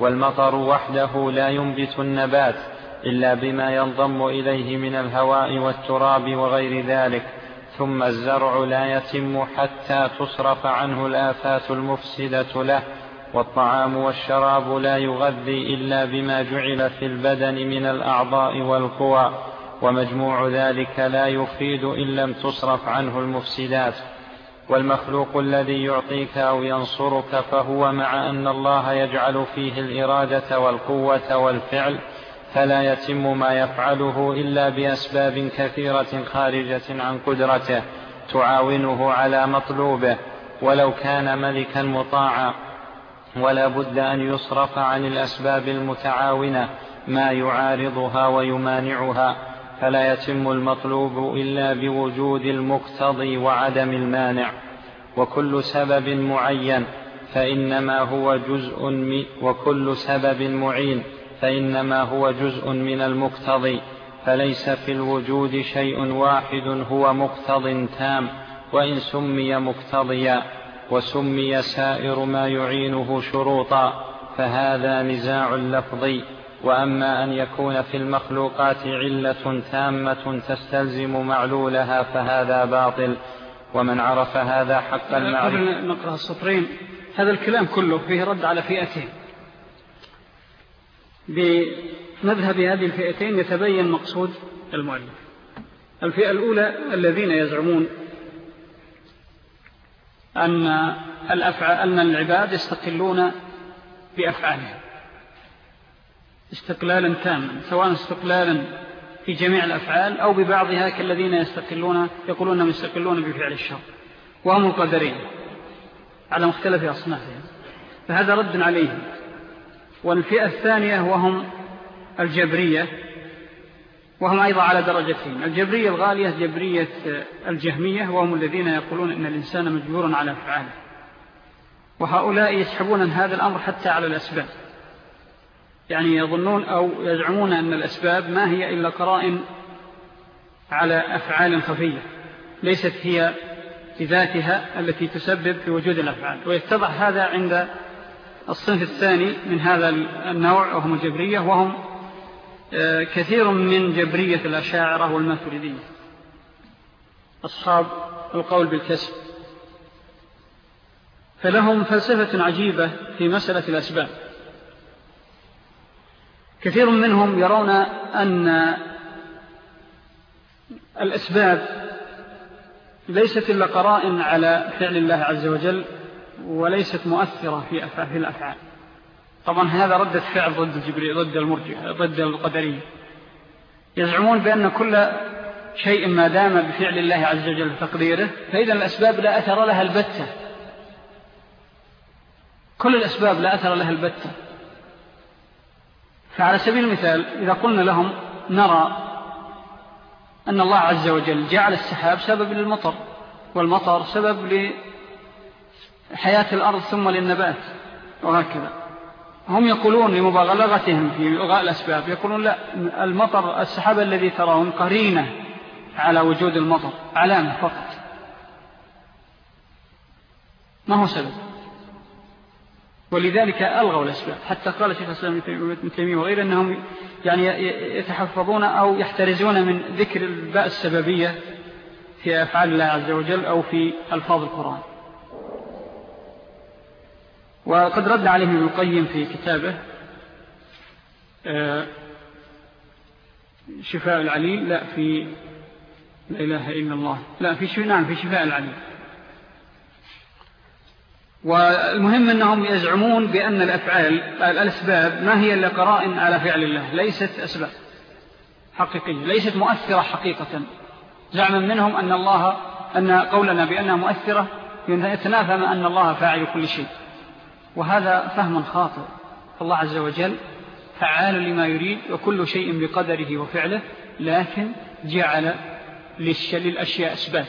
والمطر وحده لا ينبت النبات إلا بما ينضم إليه من الهواء والتراب وغير ذلك. ثم الزرع لا يتم حتى تصرف عنه الآفات المفسدة له والطعام والشراب لا يغذي إلا بما جعل في البدن من الأعضاء والقوى ومجموع ذلك لا يفيد إن لم تصرف عنه المفسدات. والمخلوق الذي يعطيك أو ينصرك فهو مع أن الله يجعل فيه الإرادة والقوة والفعل فلا يتم ما يفعله إلا بأسباب كثيرة خارجة عن قدرته تعاونه على مطلوبه ولو كان ملكا مطاعا. ولا بد أن يصرف عن الأسباب المتعاونة ما يعارضها ويمانعها. فلا يتم المطلوب إلا بوجود المقتضي وعدم المانع. وكل سبب معين فإنما هو جزء وكل سبب معين فإنما هو جزء من المقتضي فليس في الوجود شيء واحد هو مقتض تام وإن سمي مقتضيا وسمي سائر ما يعينه شروطا فهذا نزاع لفظي. وأما أن يكون في المخلوقات علة تامة تستلزم معلولها فهذا باطل. ومن عرف هذا حق المعرفة. قبل نقرأ السطرين هذا الكلام كله فيه رد على فئتين. بمذهب هذه الفئتين يتبين مقصود المؤلف. الفئة الأولى الذين يزعمون أن, أن العباد يستقلون بأفعالهم. استقلالا تاما سواء استقلالا في جميع الأفعال أو ببعضها كالذين يستقلون يقولون أنهم يستقلون بفعل الشر وهم القدرين على مختلف أصنافهم. فهذا رد عليهم. والفئة الثانية وهم الجبرية وهم أيضا على درجتين الجبرية الغالية جبرية الجهمية وهم الذين يقولون أن الإنسان مجبور على أفعاله. وهؤلاء يسحبون هذا الأمر حتى على الأسباب. يعني يظنون أو يزعمون أن الأسباب ما هي إلا قرائن على أفعال خفية ليست هي بذاتها التي تسبب في وجود الأفعال. ويتضح هذا عند الصنف الثاني من هذا النوع وهم الجبرية وهم آه، كثير من جبرية الأشاعرة والماتريدية. أصحاب القول بالكسب. فلهم فلسفة عجيبة في مسألة الأسباب. كثير منهم يرون أن الأسباب ليست إلا قرائن على فعل الله عز وجل وليست مؤثرة في الأفعال. طبعا هذا ردة فعل ضد الجبري ضد المرجع ضد القدرية. يزعمون بأن كل شيء ما دام بفعل الله عز وجل تقديره فإذا الأسباب لا أثر لها البتة. كل الأسباب لا أثر لها البتة. فعلى سبيل المثال إذا قلنا لهم نرى أن الله عز وجل جعل السحاب سبب للمطر والمطر سبب لحياة الأرض ثم للنبات وهكذا. هم يقولون لمبالغتهم في إلغاء الأسباب يقولون لا المطر السحاب الذي ترون قرينة على وجود المطر علامة فقط. ما هو سبب؟ ولذلك ألغوا الأسباب. حتى قال شيخ الإسلام ابن تيمية وغير أنهم يعني يتحفظون أو يحترزون من ذكر الباء السببية في أفعال الله عز وجل أو في ألفاظ القرآن. وقد رد عليه ابن القيم في كتابه آه، شفاء العليل لا في لا إله إلا الله لا في شفاء نعم في شفاء العليل. والمهم أنهم يزعمون بأن الأفعال الأسباب ما هي إلا قرائن على فعل الله ليست أسباب حقيقية ليست مؤثرة حقيقة. زعما منهم أن الله أن قولنا بأنها مؤثرة يتنافى ما أن الله فاعل كل شيء. وهذا فهم خاطئ. الله عز وجل فعال لما يريد وكل شيء بقدره وفعله لكن جعل للأشياء أسباب.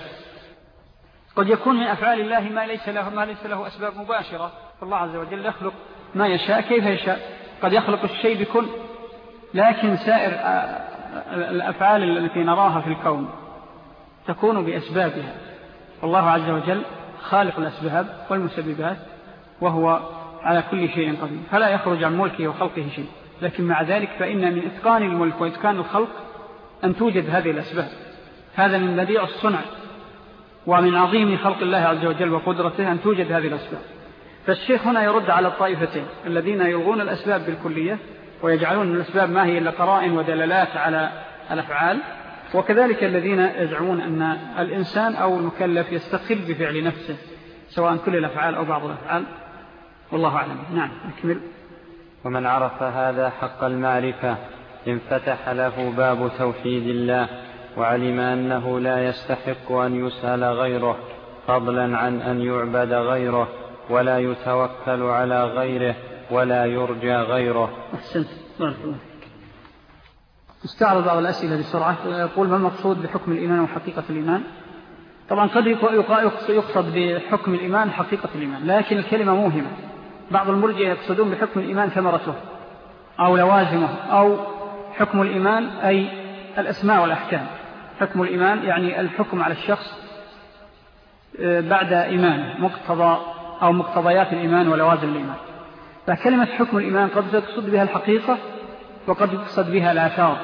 قد يكون من أفعال الله ما ليس له, ما ليس له أسباب مباشرة. فالله عز وجل يخلق ما يشاء كيف يشاء. قد يخلق الشيء بكل. لكن سائر الأفعال التي نراها في الكون تكون بأسبابها. الله عز وجل خالق الأسباب والمسببات وهو على كل شيء قدير. فلا يخرج عن ملكه وخلقه شيء. لكن مع ذلك فإن من إتقان الملك وإتقان الخلق أن توجد هذه الأسباب. هذا من بديع الصنع ومن عظيم خلق الله عز وجل وقدرته أن توجد هذه الأسباب. فالشيخ هنا يرد على الطائفتين الذين يلغون الأسباب بالكلية ويجعلون الأسباب ما هي إلا قرائن ودلالات على الأفعال. وكذلك الذين يزعمون أن الإنسان أو المكلف يستقل بفعل نفسه سواء كل الأفعال أو بعض الأفعال. والله أعلم. نعم أكمل. ومن عرف هذا حق المعرفة انفتح له باب توحيد الله وعلم أنه لا يستحق أن يسأل غيره فضلا عن أن يعبد غيره ولا يتوكل على غيره ولا يرجى غيره. أحسنت. استعرض بعض الأسئلة بسرعة. يقول ما المقصود بحكم الإيمان وحقيقة الإيمان؟ طبعا قد يقصد بحكم الإيمان حقيقة الإيمان لكن الكلمة موهمة. بعض المرجع يقصدون بحكم الإيمان ثمرته أو لوازمه أو حكم الإيمان أي الأسماء والأحكام. حكم الإيمان يعني الحكم على الشخص آه، بعد إيمان مقتضى أو مقتضيات الإيمان ولوازم الإيمان. فكلمة حكم الإيمان قد تقصد بها الحقيقة وقد يقصد بها الآثار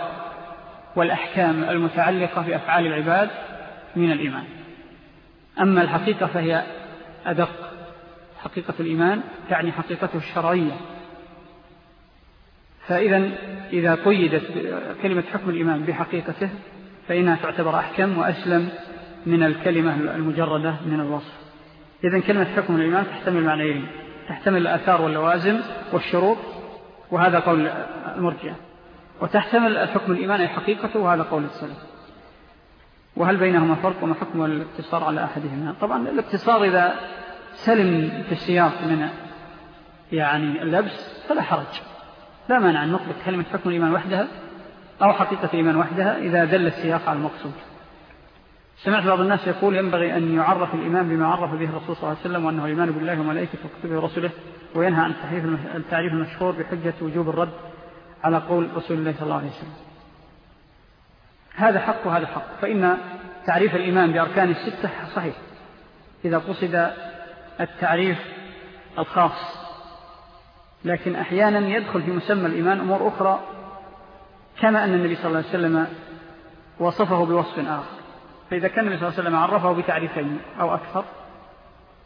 والأحكام المتعلقة بأفعال العباد من الإيمان. أما الحقيقة فهي أدق حقيقة الإيمان تعني حقيقته الشرعية. فإذا إذا قيدت كلمة حكم الإيمان بحقيقته فإنها تعتبر أحكم وأسلم من الكلمة المجردة من الوصف. إذا كلمة حكم الإيمان تحتمل معنيين تحتمل الأثار واللوازم والشروط وهذا قول المرجع. وتحتمل الحكم الإيمان أي حقيقته وهذا قول السلام وهل بينهما فرق وما حكم الاقتصار على أحدهما؟ طبعا الاقتصار إذا سلم في السياق من يعني اللبس فلا حرج. لا مانع أن نطلق كلمة حكم الإيمان وحدها أو حقيقة الإيمان وحدها إذا دل السياق على المقصود. سمعت بعض الناس يقول ينبغي أن يعرف الإيمان بما عرف به الرسول صلى الله عليه وسلم وأنه الإيمان بالله وملائكته وكتبه ورسله وينهى عن التعريف المشهور بحجة وجوب الرد على قول رسول الله صلى الله عليه وسلم. هذا حق وهذا حق فإن تعريف الإيمان بأركان الستة صحيح. إذا قصد التعريف الخاص. لكن أحيانا يدخل في مسمى الإيمان أمور أخرى كما أن النبي صلى الله عليه وسلم وصفه بوصف آخر. فإذا كان النبي صلى الله عليه وسلم عرفه بتعريفين أو أكثر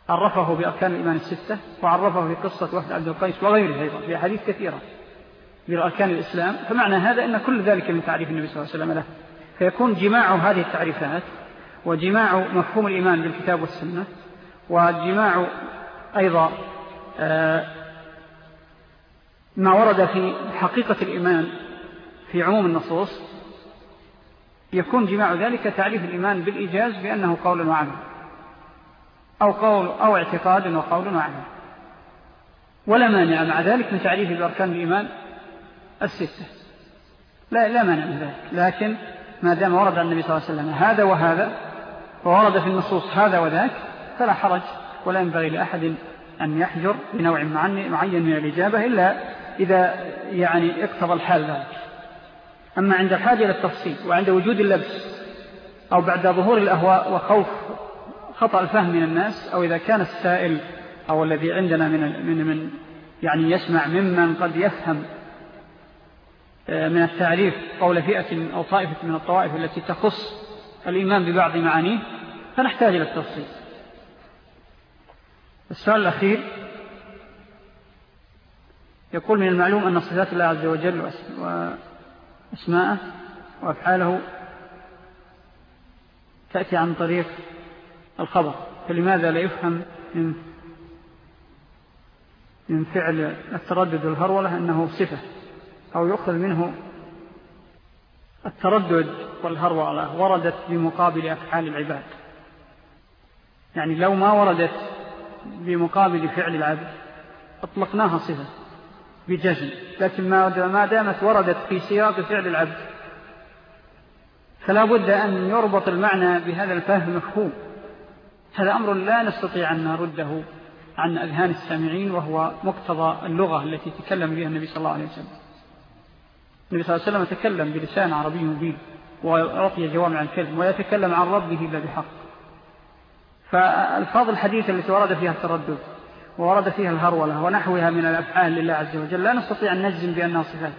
عرفه بأركان الإيمان الستة وعرفه في قصة وفد عبد القيس وغيره أيضا في حديث كثيرة بأركان الإسلام. فمعنى هذا أن كل ذلك من تعريف النبي صلى الله عليه وسلم له. فيكون جماع هذه التعريفات وجماع مفهوم الإيمان بالكتاب والسنة وجماع أيضا آه، ما ورد في حقيقة الإيمان في عموم النصوص يكون جماع ذلك تعريف الإيمان بالإيجاز بأنه قول وعمل أو, قول أو اعتقاد وقول وعمل. ولا مانع مع ذلك من تعريف بأركان الإيمان الستة. لا, لا مانع من ذلك لكن ما دام ورد عن النبي صلى الله عليه وسلم هذا وهذا وورد في النصوص هذا وذاك فلا حرج ولا ينبغي لأحد أن يحجر بنوع معين من الإجابة إلا إذا يعني اقتضى الحال ذلك. أما عند الحاجة للتفصيل وعند وجود اللبس أو بعد ظهور الأهواء وخوف خطأ الفهم من الناس أو إذا كان السائل أو الذي عندنا من, من, من يعني يسمع ممن قد يفهم آه، من التعريف قول فئة أو طائفة من الطوائف التي تخص الإيمان ببعض معانيه فنحتاج إلى التفصيل. السؤال الأخير. يقول من المعلوم أن صفات الله عز وجل وأسماءه وأفعاله تأتي عن طريق الخبر. فلماذا لا يفهم من من فعل التردد والهرولة أنه صفة أو يؤخذ منه التردد والهرولة وردت بمقابل أفعال العباد؟ يعني لو ما وردت بمقابل فعل العبد. أطلقناها صفة بجزم. لكن ما دامت وردت في سياق فعل العبد فلا بد أن يربط المعنى بهذا الفهم مفهوم. هذا أمر لا نستطيع أن نرده عن أذهان السامعين وهو مقتضى اللغة التي تكلم بها النبي صلى الله عليه وسلم. النبي صلى الله عليه وسلم تكلم بلسان عربي مبين وأعطي جوامع الكلم ويتكلم عن ربه إلا بحق فالفاظ الحديث التي ورد فيها التردد وورد فيها الهرولة ونحوها من الأفعال لله عز وجل لا نستطيع أن نجزم بأنها صفات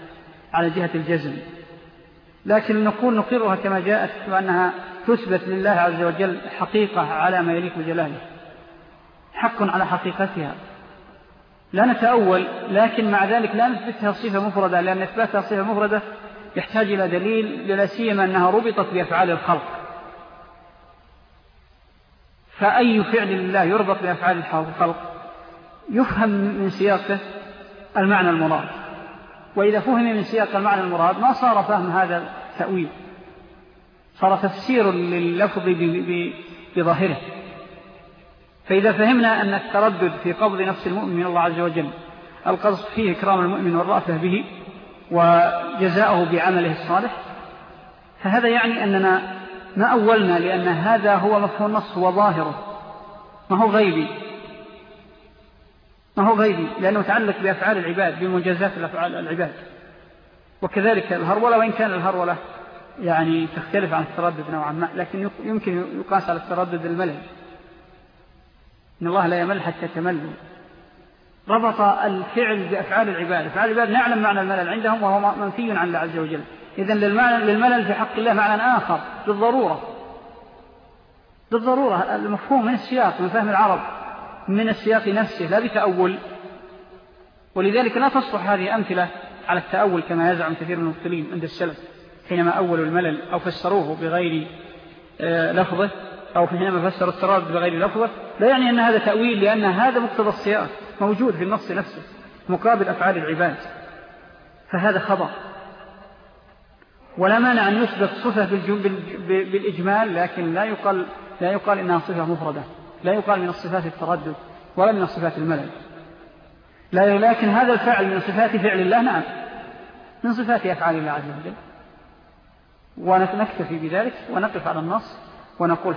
على جهة الجزم. لكن نقول نقرها كما جاءت وأنها تثبت لله عز وجل حقيقة على ما يليق بجلاله. حق على حقيقتها. لا نتأول لكن مع ذلك لا نثبتها صفة مفردة لأن إثباتها صفة مفردة يحتاج إلى دليل لا سيما أنها ربطت بأفعال الخلق. فأي فعل لله يربط بأفعال الخلق يفهم من سياقه المعنى المراد. وإذا فهم من سياق المعنى المراد ما صار فهم هذا تأويل صار تفسير لللفظ بظاهره. فإذا فهمنا أن التردد في قبض نفس المؤمن من الله عز وجل القصد فيه إكرام المؤمن والرأفة به وجزاؤه بعمله الصالح فهذا يعني أننا ما أولنا لأن هذا هو مفهوم النص وظاهره. ما هو غيبي. ما هو غيبي؟ لأنه يتعلق بأفعال العباد بمجازات الأفعال العباد. وكذلك الهرولة وإن كان الهرولة يعني تختلف عن التردد نوعا ما لكن يمكن يقاس على التردد الملل. إن الله لا يمل حتى تملوا. ربط الفعل بأفعال العباد. أفعال العباد نعلم معنى الملل عندهم وهو منفي عن الله عز وجل. إذن للملل في حق الله معنى آخر بالضرورة. بالضرورة المفهوم من السياق من فهم العرب من السياق نفسه لا بتأول. ولذلك لا تصلح هذه أمثلة على التأول كما يزعم كثير من المبتلين عند السلف حينما أولوا الملل أو فسروه بغير آه، لفظه أو حينما فسروا التراب بغير لفظه لا يعني أن هذا تأويل لأن هذا مقتضى السياق موجود في النص نفسه مقابل أفعال العباد. فهذا خطأ. ولا مانع أن يثبت صفة بالإجمال لكن لا يقال, لا يقال إنها صفة مفردة. لا يقال من الصفات التردد ولا من الصفات الملل. لا لكن هذا الفعل من صفات فعل الله نعم. من صفات أفعال الله عز وجل. ونكتفي بذلك ونقف على النص ونقول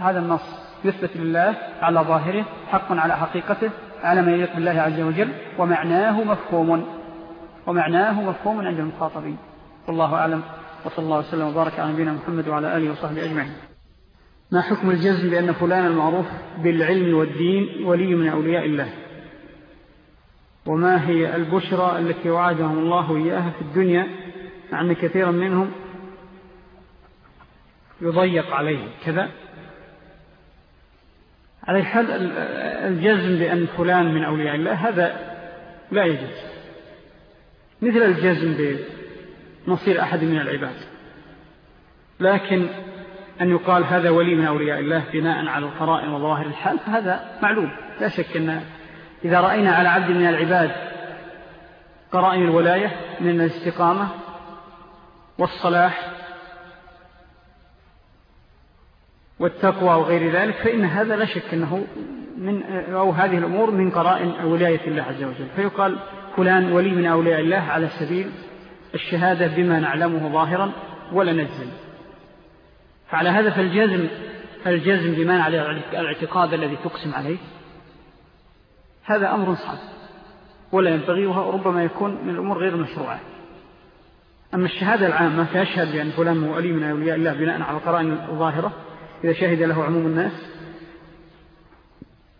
هذا النص يثبت لله على ظاهره حق على حقيقته على ما يليق بالله عز وجل ومعناه مفهوم. ومعناه مفهوم عند المخاطبين. والله أعلم. وصلى الله وسلم وبارك على نبينا محمد وعلى آله وصحبه أجمعين. ما حكم الجزم بأن فلان المعروف بالعلم والدين ولي من أولياء الله؟ وما هي البشرى التي وعدهم الله إياها في الدنيا؟ مع أن كثيرا منهم يضيق عليه. كذا. على حال الجزم بأن فلان من أولياء الله هذا لا يجوز. مثل الجزم بنصير أحد من العباد. لكن أن يقال هذا ولي من أولياء الله بناء على القرائن وظواهر الحال هذا معلوم. لا شك أن إذا رأينا على عبد من العباد قرائن الولاية من الاستقامة والصلاح والتقوى وغير ذلك فإن هذا لا شك أنه من أو هذه الأمور من قرائن ولاية الله عز وجل. فيقال فلان ولي من أولياء الله على سبيل الشهادة بما نعلمه ظاهرا ولا نجزم. فعلى هذا فالجزم الجزم بما على الاعتقاد الذي تقسم عليه هذا أمر صعب ولا ينبغي وربما يكون من الأمور غير مشروعة. أما الشهادة العامة فيشهد بأن فلان ولي من أولياء الله بناء على القرائن الظاهرة إذا شهد له عموم الناس.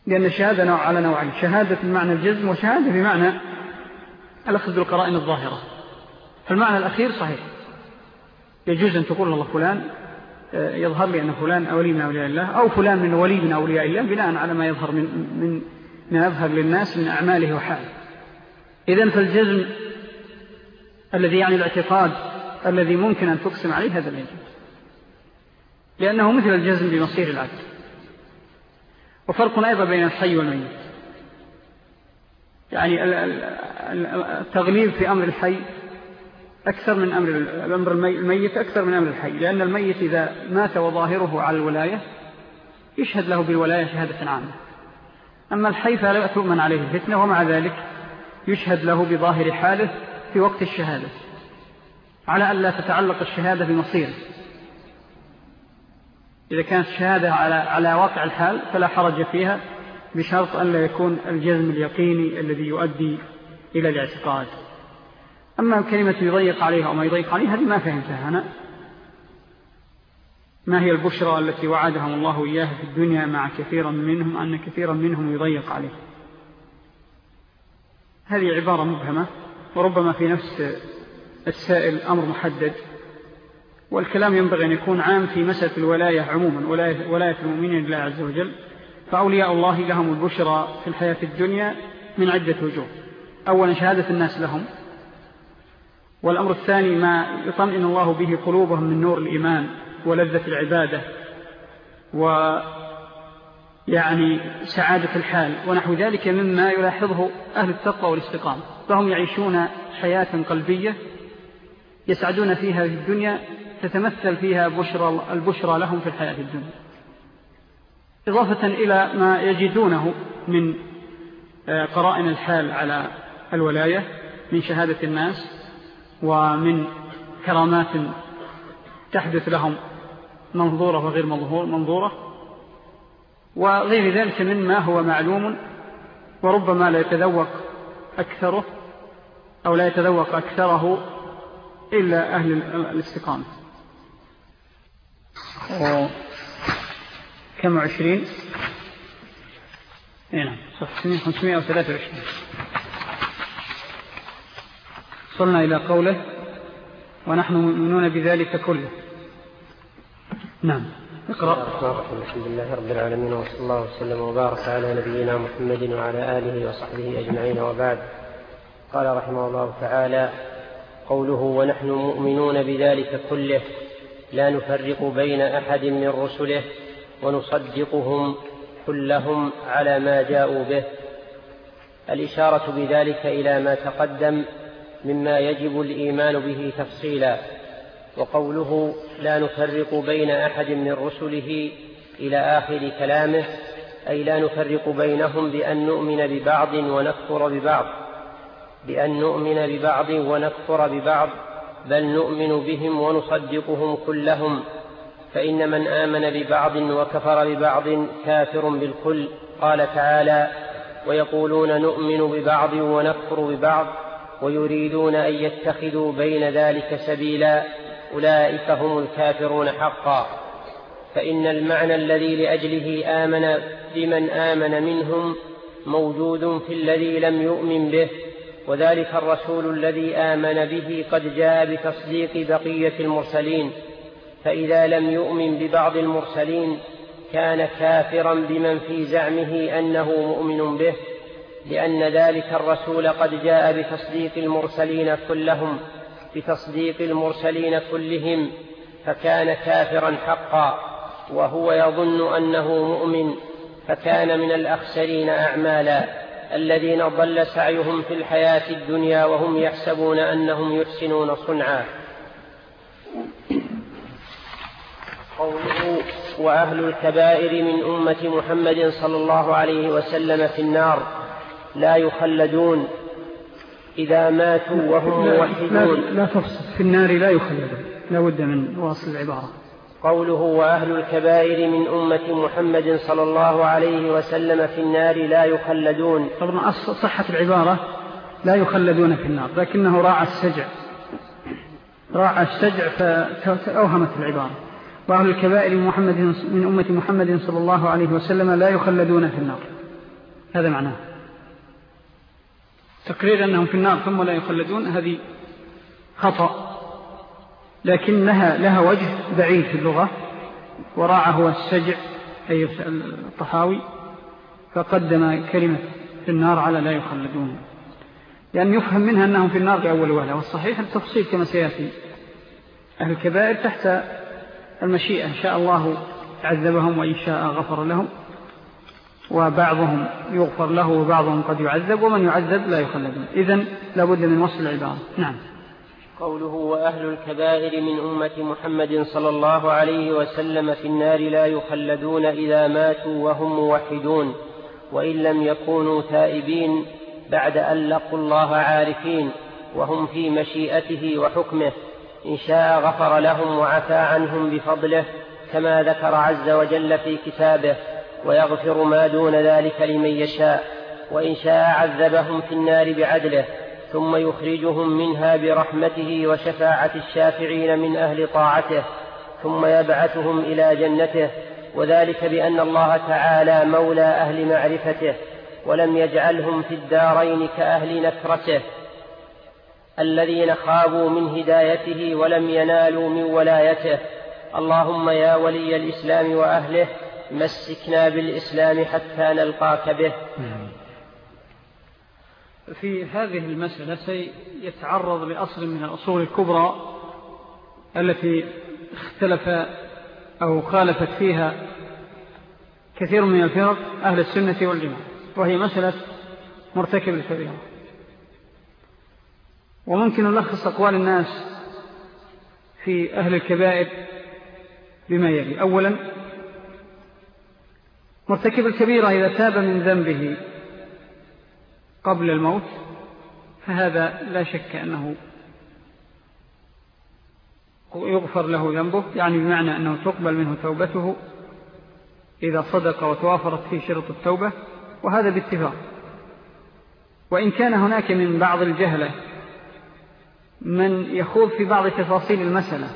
لأن الشهادة نوع على نوعين شهادة بمعنى الجزم وشهادة بمعنى الأخذ بالقرائن الظاهرة. فالمعنى الأخير صحيح. يجوز أن تقول الله فلان آه، يظهر لي أن فلان أولي من أولياء الله أو فلان من ولي من أولياء الله بناء على ما يظهر من, من ما يظهر للناس من أعماله وحاله. إذن فالجزم الذي يعني الاعتقاد الذي ممكن أن تقسم عليه هذا الجزم لأنه مثل الجزم بمصير العبد. وفرق أيضا بين الحي والميت. يعني التغليب في أمر الحي أكثر من أمر الأمر الميت أكثر من أمر الحي لأن الميت إذا مات وظاهره على الولاية يشهد له بالولاية شهادة عامة. أما الحي فلا تؤمن عليه الفتنة ومع ذلك يشهد له بظاهر حاله في وقت الشهادة على أن لا تتعلق الشهادة بمصيره إذا كانت الشهادة على, على واقع الحال فلا حرج فيها بشرط أن لا يكون الجزم اليقيني الذي يؤدي إلى الاعتقاد. أما كلمة يضيق عليها أو ما يضيق عليها هذه ما فهمتها أنا. ما هي البشرى التي وعدهم الله إياها في الدنيا مع كثيرا منهم أن كثيرا منهم يضيق عليه. هذه عبارة مبهمة وربما في نفس السائل أمر محدد. والكلام ينبغي أن يكون عام في مسألة الولاية عموما ولاية, ولاية المؤمنين لله عز وجل. فأولياء الله لهم البشرى في الحياة الدنيا من عدة وجوه. أولا شهادة الناس لهم والأمر الثاني ما يطمئن الله به قلوبهم من نور الإيمان ولذة العبادة ويعني سعادة الحال ونحو ذلك مما يلاحظه أهل التقوى والاستقامة. فهم يعيشون حياة قلبية يسعدون فيها في الدنيا تتمثل فيها بشرى البشرى لهم في الحياة الدنيا. إضافة إلى ما يجدونه من آه، قرائن الحال على الولاية من شهادة الناس ومن كرامات تحدث لهم منظورة وغير منظورة. وغير ذلك مما هو معلوم وربما لا يتذوق أكثره أو لا يتذوق أكثره إلا أهل الاستقامة. كم عشرين؟ نعم صف 523 وصلنا إلى قوله ونحن مؤمنون بذلك كله. نعم. اقرأ. الحمد لله رب العالمين وصلى الله وسلم وبارك على نبينا محمد وعلى آله وصحبه أجمعين وبعد. قال رحمه الله تعالى قوله ونحن مؤمنون بذلك كله لا نفرق بين أحد من رسله ونصدقهم كلهم على ما جاءوا به. الإشارة بذلك إلى ما تقدم مما يجب الإيمان به تفصيلا وقوله لا نفرق بين أحد من رسله إلى آخر كلامه أي لا نفرق بينهم بأن نؤمن ببعض ونكفر ببعض بأن نؤمن ببعض ونكفر ببعض بل نؤمن بهم ونصدقهم كلهم فإن من آمن ببعض وكفر ببعض كافر بالكل قال تعالى ويقولون نؤمن ببعض ونكفر ببعض ويريدون أن يتخذوا بين ذلك سبيلا أولئك هم الكافرون حقا. فإن المعنى الذي لأجله آمن بمن آمن منهم موجود في الذي لم يؤمن به وذلك الرسول الذي آمن به قد جاء بتصديق بقية المرسلين. فإذا لم يؤمن ببعض المرسلين كان كافرا بمن في زعمه أنه مؤمن به. لأن ذلك الرسول قد جاء بتصديق المرسلين كلهم بتصديق المرسلين كلهم فكان كافرا حقا وهو يظن أنه مؤمن فكان من الأخسرين أعمالا. الذين ضل سعيهم في الحياة الدنيا وهم يحسبون أنهم يحسنون صنعا. قوله وأهل الكبائر من أمة محمد صلى الله عليه وسلم في النار لا يخلدون إذا ماتوا وهم موحدون لا, لا تفصل في النار لا يخلدون. لا بد من واصل العبارة. قوله وأهل الكبائر من أمة محمد صلى الله عليه وسلم في النار لا يخلدون. طبعا صحة العبارة لا يخلدون في النار لكنه راعى السجع. راعى السجع فأوهمت العبارة. وأهل الكبائر من, محمد من أمة محمد صلى الله عليه وسلم لا يخلدون في النار. هذا معناه. تقرير أنهم في النار ثم لا يخلدون هذه خطأ. لكنها لها وجه بعيد في اللغة. وراعه السجع أي الطحاوي فقدم كلمة في النار على لا يخلدون. لأن يفهم منها أنهم في النار بأول وهلة. والصحيح التفصيل كما سيأتي. أهل الكبائر تحت المشيئة إن شاء الله عذبهم وإن شاء غفر لهم. وبعضهم يغفر له وبعضهم قد يعذب ومن يعذب لا يخلدون إذن لابد من وصل العبارة. نعم. قوله وأهل الكبائر من أمة محمد صلى الله عليه وسلم في النار لا يخلدون إذا ماتوا وهم موحدون وإن لم يكونوا تائبين بعد أن لقوا الله عارفين وهم في مشيئته وحكمه. إن شاء غفر لهم وعفى عنهم بفضله كما ذكر عز وجل في كتابه. ويغفر ما دون ذلك لمن يشاء وإن شاء عذبهم في النار بعدله ثم يخرجهم منها برحمته وشفاعة الشافعين من أهل طاعته ثم يبعثهم إلى جنته وذلك بأن الله تعالى مولى أهل معرفته ولم يجعلهم في الدارين كأهل نكرته الذين خابوا من هدايته ولم ينالوا من ولايته اللهم يا ولي الإسلام وأهله مسكنا بالإسلام حتى نلقاك به. في هذه المسألة سيتعرض لأصل من الأصول الكبرى التي اختلف أو خالفت فيها كثير من الفرق أهل السنة والجماعة وهي مسألة مرتكب الكبيرة وممكن نلخص أقوال الناس في أهل الكبائر بما يلي. أولا مرتكب الكبيرة إذا تاب من ذنبه قبل الموت فهذا لا شك أنه يغفر له ذنبه يعني بمعنى أنه تقبل منه توبته إذا صدق وتوافرت فيه شرط التوبة وهذا باتفاق. وإن كان هناك من بعض الجهلة من يخوض في بعض تفاصيل المسألة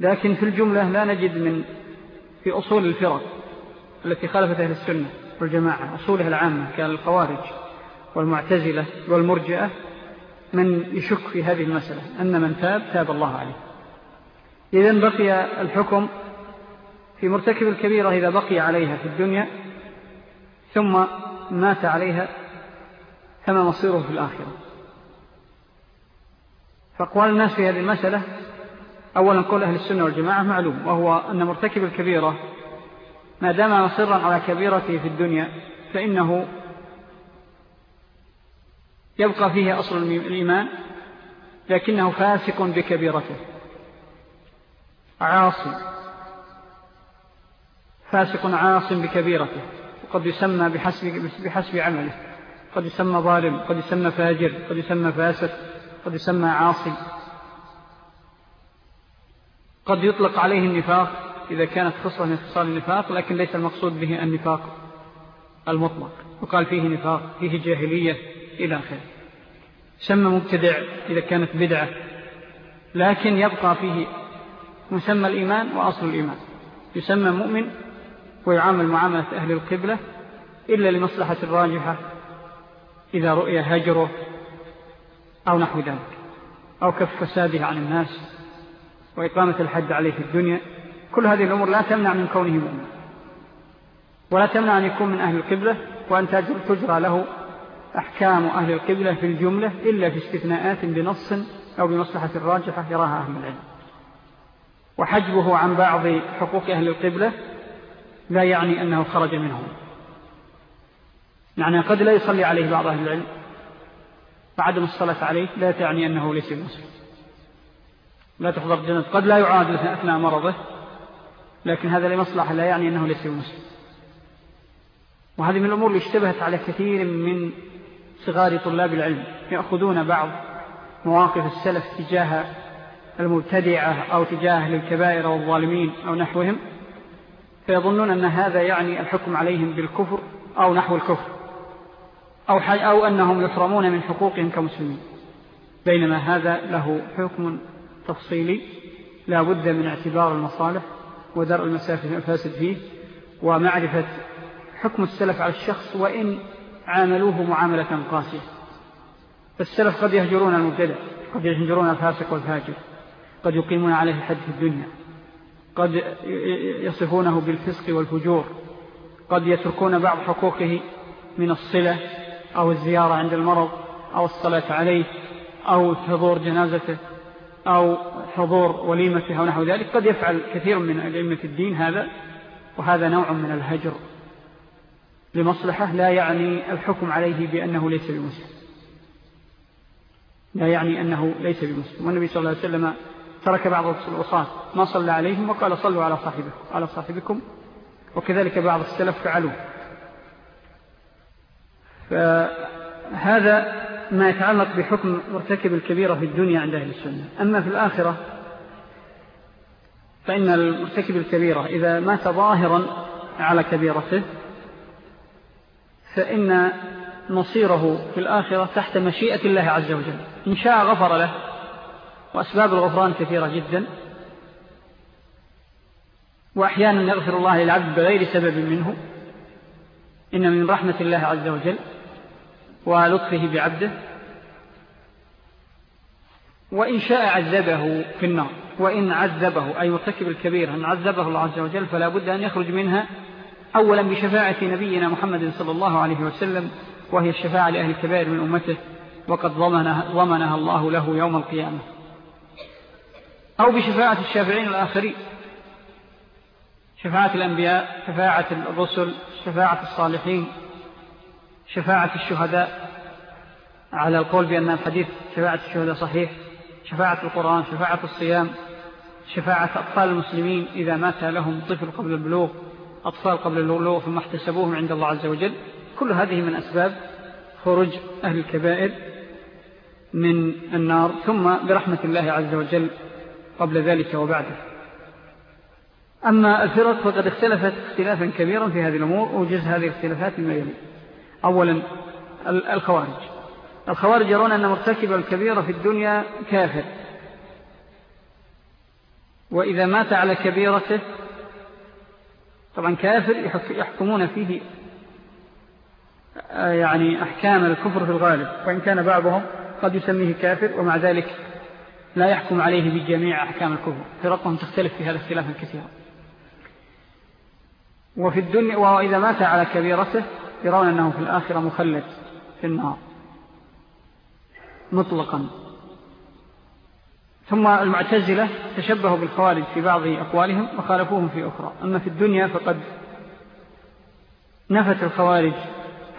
لكن في الجملة لا نجد من في أصول الفرق. التي خالفت أهل السنة والجماعة أصولها العامة كالخوارج والمعتزلة والمرجئة من يشك في هذه المسألة أن من تاب تاب الله عليه. إذن بقي الحكم في مرتكب الكبيرة إذا بقي عليها في الدنيا ثم مات عليها كما مصيره في الآخرة. فأقوال الناس في هذه المسألة أولا قول أهل السنة والجماعة معلوم وهو أن مرتكب الكبيرة ما دام مصرا على كبيرته في الدنيا فإنه يبقى فيه أصل الإيمان لكنه فاسق بكبيرته. عاصي فاسق عاص بكبيرته. وقد يسمى بحسب, بحسب عمله. قد يسمى ظالم قد يسمى فاجر قد يسمى فاسق قد يسمى عاصي. قد يطلق عليه النفاق إذا كانت خصلة من خصال النفاق لكن ليس المقصود به النفاق المطلق. وقال فيه نفاق فيه جاهلية إلى آخره. سمى مبتدع إذا كانت بدعة لكن يبقى فيه مسمى الإيمان وأصل الإيمان. يسمى مؤمن ويعامل معاملة أهل القبلة إلا لمصلحة الراجحة إذا رؤية هجره أو نحو ذلك أو كف فساده عن الناس وإقامة الحد عليه في الدنيا. كل هذه الأمور لا تمنع من كونه مؤمن. ولا تمنع أن يكون من أهل القبلة وأن تجرى له أحكام أهل القبلة في الجملة إلا في استثناءات بنص أو بمصلحة الراجحة يراها أهل العلم. وحجبه عن بعض حقوق أهل القبلة لا يعني أنه خرج منهم. يعني قد لا يصلي عليه بعض أهل العلم فعدم الصلاة عليه لا تعني أنه ليس مسلم لا تحضر جنة قد لا يعاد أثناء مرضه لكن هذا لمصلحة لا يعني أنه ليس مسلم وهذه من الأمور اللي اشتبهت على كثير من صغار طلاب العلم. يأخذون بعض مواقف السلف تجاه المبتدعة أو تجاه للكبائر والظالمين أو نحوهم فيظنون أن هذا يعني الحكم عليهم بالكفر أو نحو الكفر أو, أو أنهم يحرمون من حقوقهم كمسلمين. بينما هذا له حكم تفصيلي لا بد من اعتبار المصالح ودرء المفاسد فيه ومعرفة حكم السلف على الشخص وإن عاملوه معاملة قاسية. فالسلف قد يهجرون المبتدع قد يهجرون الفاسق والفاجر قد يقيمون عليه الحد في الدنيا قد يصفونه بالفسق والفجور قد يتركون بعض حقوقه من الصلة أو الزيارة عند المرض أو الصلاة عليه أو حضور جنازته. أو حضور وليمته أو نحو ذلك قد يفعل كثير من أئمة الدين هذا وهذا نوع من الهجر لمصلحة لا يعني الحكم عليه بأنه ليس بمسلم. لا يعني أنه ليس بمسلم. والنبي صلى الله عليه وسلم ترك بعض الوصاة ما صلى عليهم وقال صلوا على صاحبكم على صاحبكم وكذلك بعض السلف فعلوا فهذا ما يتعلق بحكم مرتكب الكبيرة في الدنيا عند أهل السنة. أما في الآخرة فإن المرتكب الكبيرة إذا مات ظاهرا على كبيرته فإن مصيره في الآخرة تحت مشيئة الله عز وجل. إن شاء غفر له وأسباب الغفران كثيرة جدا. وأحيانا يغفر الله للعبد بغير سبب منه. إن من رحمة الله عز وجل. ولطفه بعبده وإن شاء عذبه في النار. وإن عذبه أي مرتكب الكبير أن عذبه الله عز وجل فلا بد أن يخرج منها أولا بشفاعة نبينا محمد صلى الله عليه وسلم وهي الشفاعة لأهل الكبائر من أمته وقد ضمنها, ضمنها الله له يوم القيامة. أو بشفاعة الشافعين الآخرين. شفاعة الأنبياء شفاعة الرسل شفاعة الصالحين. شفاعة الشهداء على القول بأن الحديث شفاعة الشهداء صحيح شفاعة القرآن شفاعة الصيام شفاعة أطفال المسلمين إذا مات لهم طفل قبل البلوغ أطفال قبل البلوغ ثم احتسبوهم عند الله عز وجل. كل هذه من أسباب خروج أهل الكبائر من النار ثم برحمة الله عز وجل قبل ذلك وبعده. أما الفرق فقد اختلفت اختلافا كبيرا في هذه الأمور وجز هذه الاختلافات ما يلي. أولا الخوارج. الخوارج يرون أن مرتكب الكبيرة في الدنيا كافر. وإذا مات على كبيرته طبعا كافر يحكمون فيه يعني أحكام الكفر في الغالب. وإن كان بعضهم قد يسميه كافر ومع ذلك لا يحكم عليه بجميع أحكام الكفر. فرقهم تختلف في هذا اختلافا كثيرا. وفي الدنيا وإذا مات على كبيرته يرون أنه في الآخرة مخلد في النار. مطلقا. ثم المعتزلة تشبهوا بالخوارج في بعض أقوالهم وخالفوهم في أخرى. أما في الدنيا فقد نفت الخوارج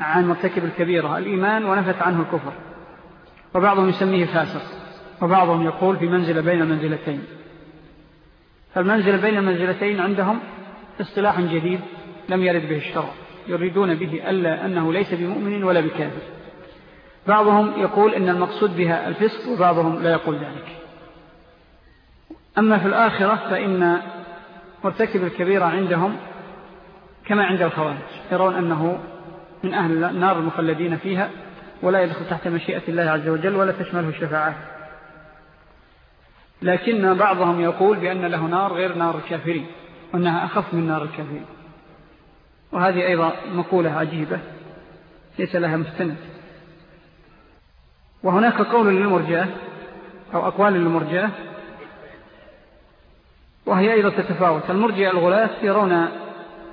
عن مرتكب الكبيرة الإيمان ونفت عنه الكفر. وبعضهم يسميه فاسق. وبعضهم يقول في منزل بين المنزلتين فالمنزل بين المنزلتين عندهم اصطلاح جديد لم يرد به الشرع. يريدون به ألا أنه ليس بمؤمن ولا بكافر. بعضهم يقول إن المقصود بها الفسق وبعضهم لا يقول ذلك. أما في الآخرة فإن مرتكب الكبيرة عندهم كما عند الخوارج يرون أنه من أهل النار المخلدين فيها ولا يدخل تحت مشيئة الله عز وجل ولا تشمله الشفاعات لكن بعضهم يقول بأن له نار غير نار الكافرين وأنها أخف من نار الكافرين. وهذه أيضا مقولة عجيبة ليس لها مستند. وهناك قول للمرجاة أو أقوال للمرجاة وهي أيضا تتفاوت. المرجع الغلاة يرون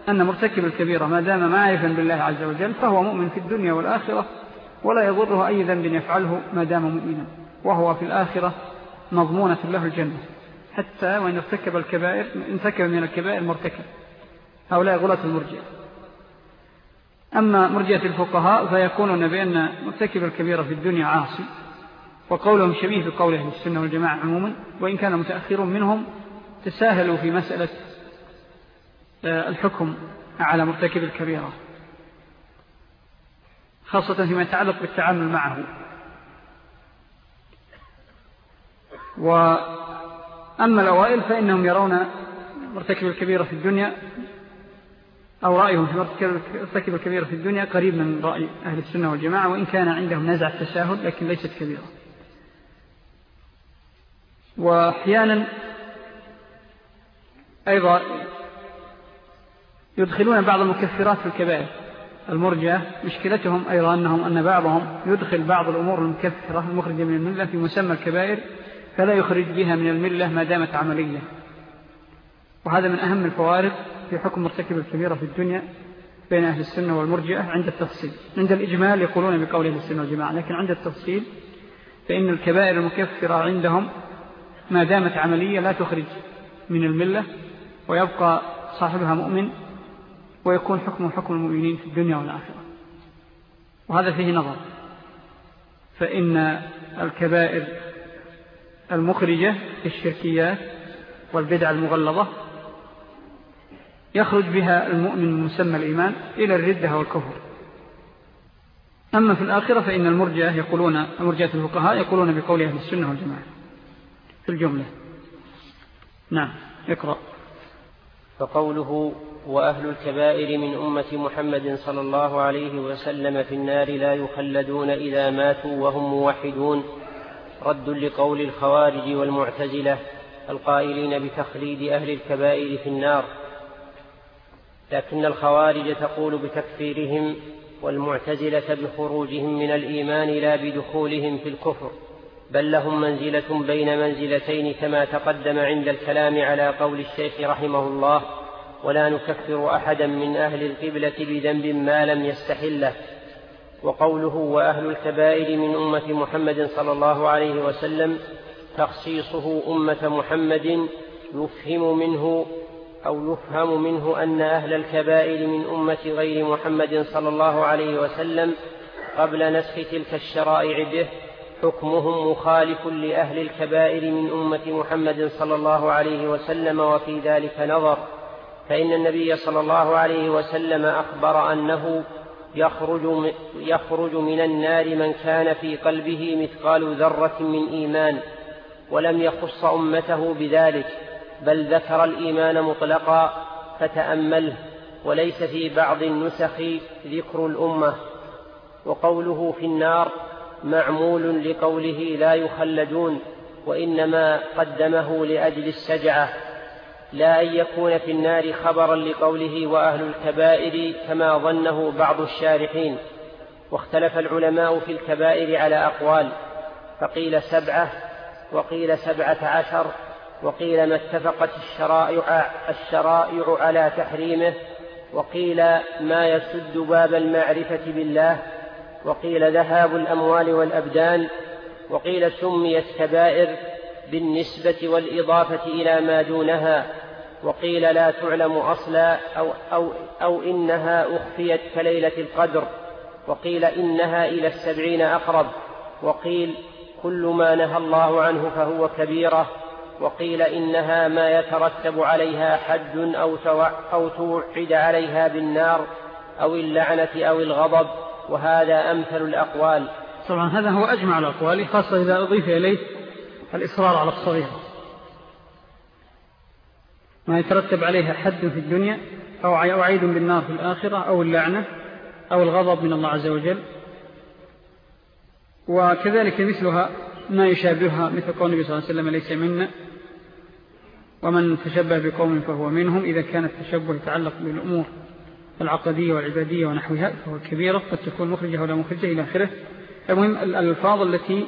أن مرتكب الكبيرة ما دام معرفا بالله عز وجل فهو مؤمن في الدنيا والآخرة ولا يضره أي ذنب يفعله ما دام مؤمنا. وهو في الآخرة مضمونة له الجنة. حتى وإن ارتكب الكبائر انتكب من الكبائر مرتكب. هؤلاء غلاة المرجع أما مرجئة الفقهاء فيكونون بأن مرتكب الكبيرة في الدنيا عاصي وقولهم شبيه بقوله السنة والجماعة عموما وإن كان متأخرون منهم تساهلوا في مسألة آه، الحكم على مرتكب الكبيرة خاصة فيما يتعلق بالتعامل معه. وأما الأوائل فإنهم يرون مرتكب الكبيرة في الدنيا أو رأيهم في مرتكب الكبيرة في الدنيا قريب من رأي أهل السنة والجماعة وإن كان عندهم نزع التساهل لكن ليست كبيرة. وأحيانا أيضا يدخلون بعض المكفرات في الكبائر. المرجع مشكلتهم أيضا أنهم أن بعضهم يدخل بعض الأمور المكفرة المخرجة من الملة في مسمى الكبائر فلا يخرج بها من الملة ما دامت عملية. وهذا من أهم الفوارق في حكم مرتكب الكبيرة في الدنيا بين أهل السنة والمرجئة عند التفصيل. عند الإجمال يقولون بقول أهل السنة والجماعة لكن عند التفصيل فإن الكبائر المكفرة عندهم ما دامت عملية لا تخرج من الملة ويبقى صاحبها مؤمن ويكون حكم حكم المؤمنين في الدنيا والآخرة. وهذا فيه نظر. فإن الكبائر المخرجة الشركيات والبدع المغلظة يخرج بها المؤمن من مسمى الإيمان إلى الردة والكفر. أما في الآخرة فإن المرجع يقولون المرجعة الفقهاء يقولون بقول أهل السنة والجماعة في الجملة. نعم اقرأ. فقوله وأهل الكبائر من أمة محمد صلى الله عليه وسلم في النار لا يخلدون إذا ماتوا وهم موحدون. رد لقول الخوارج والمعتزلة القائلين بتخليد أهل الكبائر في النار. لكن الخوارج تقول بتكفيرهم والمعتزلة بخروجهم من الإيمان لا بدخولهم في الكفر بل لهم منزلة بين منزلتين كما تقدم عند الكلام على قول الشيخ رحمه الله ولا نكفر أحدا من أهل القبلة بذنب ما لم يستحله وقوله وأهل الكبائر من أمة محمد صلى الله عليه وسلم تخصيصه أمة محمد يفهم منه أو يفهم منه أن أهل الكبائر من أمة غير محمد صلى الله عليه وسلم قبل نسخ تلك الشرائع به حكمهم مخالف لأهل الكبائر من أمة محمد صلى الله عليه وسلم وفي ذلك نظر. فإن النبي صلى الله عليه وسلم أخبر أنه يخرج, يخرج من النار من كان في قلبه مثقال ذرة من إيمان ولم يخص أمته بذلك. بل ذكر الإيمان مطلقا فتأمله وليس في بعض النسخ ذكر الأمة. وقوله في النار معمول لقوله لا يخلدون وإنما قدمه لأجل السجعة لا أن يكون في النار خبرا لقوله وأهل الكبائر كما ظنه بعض الشارحين. واختلف العلماء في الكبائر على أقوال. فقيل سبعة وقيل سبعة عشر وقيل ما اتفقت الشرائع, الشرائع على تحريمه وقيل ما يسد باب المعرفة بالله وقيل ذهاب الأموال والأبدان وقيل سميت كبائر بالنسبة والإضافة إلى ما دونها وقيل لا تعلم أصلا أو, أو, أو إنها أخفيت كليلة القدر وقيل إنها إلى السبعين أقرب وقيل كل ما نهى الله عنه فهو كبيرة وقيل إنها ما يترتب عليها حد أو, أو توعد عليها بالنار أو اللعنة أو الغضب وهذا أمثل الأقوال. طبعا هذا هو أجمع الأقوال خاصة إذا أضيف إليه الإصرار على الصغيرة ما يترتب عليها حد في الدنيا أو عيد بالنار في الآخرة أو اللعنة أو الغضب من الله عز وجل. وكذلك مثلها ما يشابهها مثل قول النبي صلى الله عليه وسلم ليس منا. ومن تشبه بقوم فهو منهم. إذا كان التشبه يتعلق بالأمور العقدية والعبادية ونحوها فهو كبيرة قد تكون مخرجة ولا مخرجة إلى آخره. المهم الألفاظ التي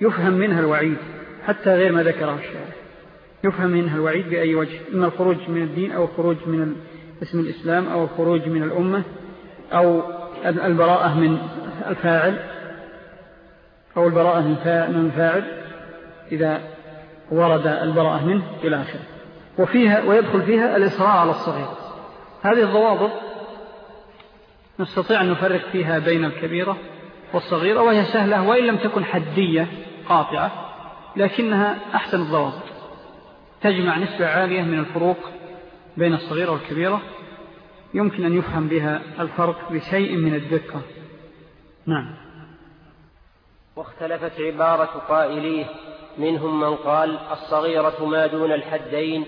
يفهم منها الوعيد حتى غير ما ذكره الشارع. يفهم منها الوعيد بأي وجه؟ إما الخروج من الدين أو الخروج من اسم الإسلام أو الخروج من الأمة أو البراءة من الفاعل أو البراءة من الفاعل إذا ورد البراءة منه إلى آخره. وفيها ويدخل فيها الإصراء على الصغير. هذه الضوابط نستطيع أن نفرق فيها بين الكبيرة والصغيرة وهي سهلة وإن لم تكن حدية قاطعة لكنها أحسن الضوابط. تجمع نسبة عالية من الفروق بين الصغيرة والكبيرة. يمكن أن يفهم بها الفرق بشيء من الدقة. نعم. واختلفت عبارة قائليه منهم من قال الصغيرة ما دون الحدين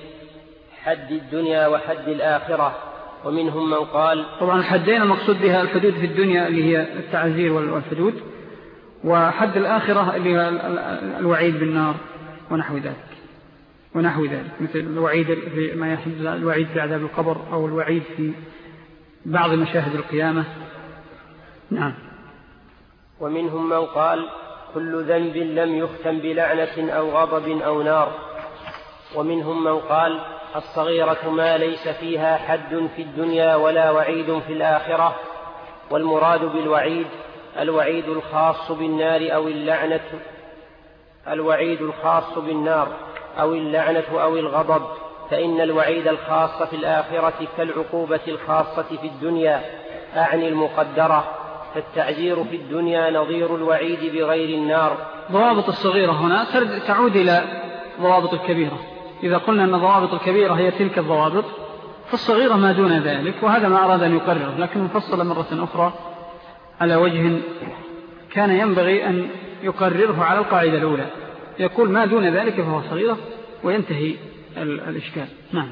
حد الدنيا وحد الآخرة. ومنهم من قال طبعا الحدين المقصود بها الحدود في الدنيا اللي هي التعزير والحدود وحد الآخرة اللي هي الوعيد بالنار ونحو ذلك. ونحو ذلك مثل الوعيد في ما يحدث الوعيد في عذاب القبر أو الوعيد في بعض مشاهد القيامة. نعم. ومنهم من قال كل ذنب لم يختم بلعنة أو غضب أو نار. ومنهم من قال الصغيرة ما ليس فيها حد في الدنيا ولا وعيد في الآخرة. والمراد بالوعيد الوعيد الخاص بالنار أو اللعنة الوعيد الخاص بالنار أو اللعنة أو الغضب. فإن الوعيد الخاص في الآخرة كالعقوبة الخاصة في الدنيا أعني المقدرة. فالتعزير في الدنيا نظير الوعيد بغير النار. ضوابط الصغيرة هنا تعود إلى ضوابط الكبيرة. إذا قلنا أن ضوابط الكبيرة هي تلك الضوابط فالصغيرة ما دون ذلك وهذا ما أراد أن يقرر لكن مفصل مرة أخرى على وجه كان ينبغي أن يقرره على القاعدة الأولى. يقول ما دون ذلك فهو صغيرة وينتهي الإشكال. نعم.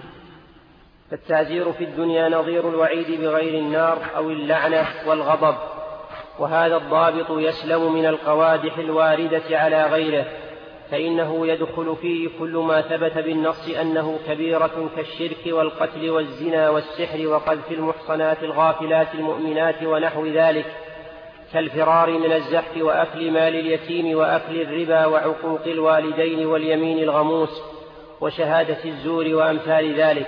فالتعزير في الدنيا نظير الوعيد بغير النار أو اللعنة والغضب. وهذا الضابط يسلم من القوادح الواردة على غيره فإنه يدخل فيه كل ما ثبت بالنص أنه كبيرة كالشرك والقتل والزنا والسحر وقذف المحصنات الغافلات المؤمنات ونحو ذلك كالفرار من الزحف وأكل مال اليتيم وأكل الربا وعقوق الوالدين واليمين الغموس وشهادة الزور وأمثال ذلك.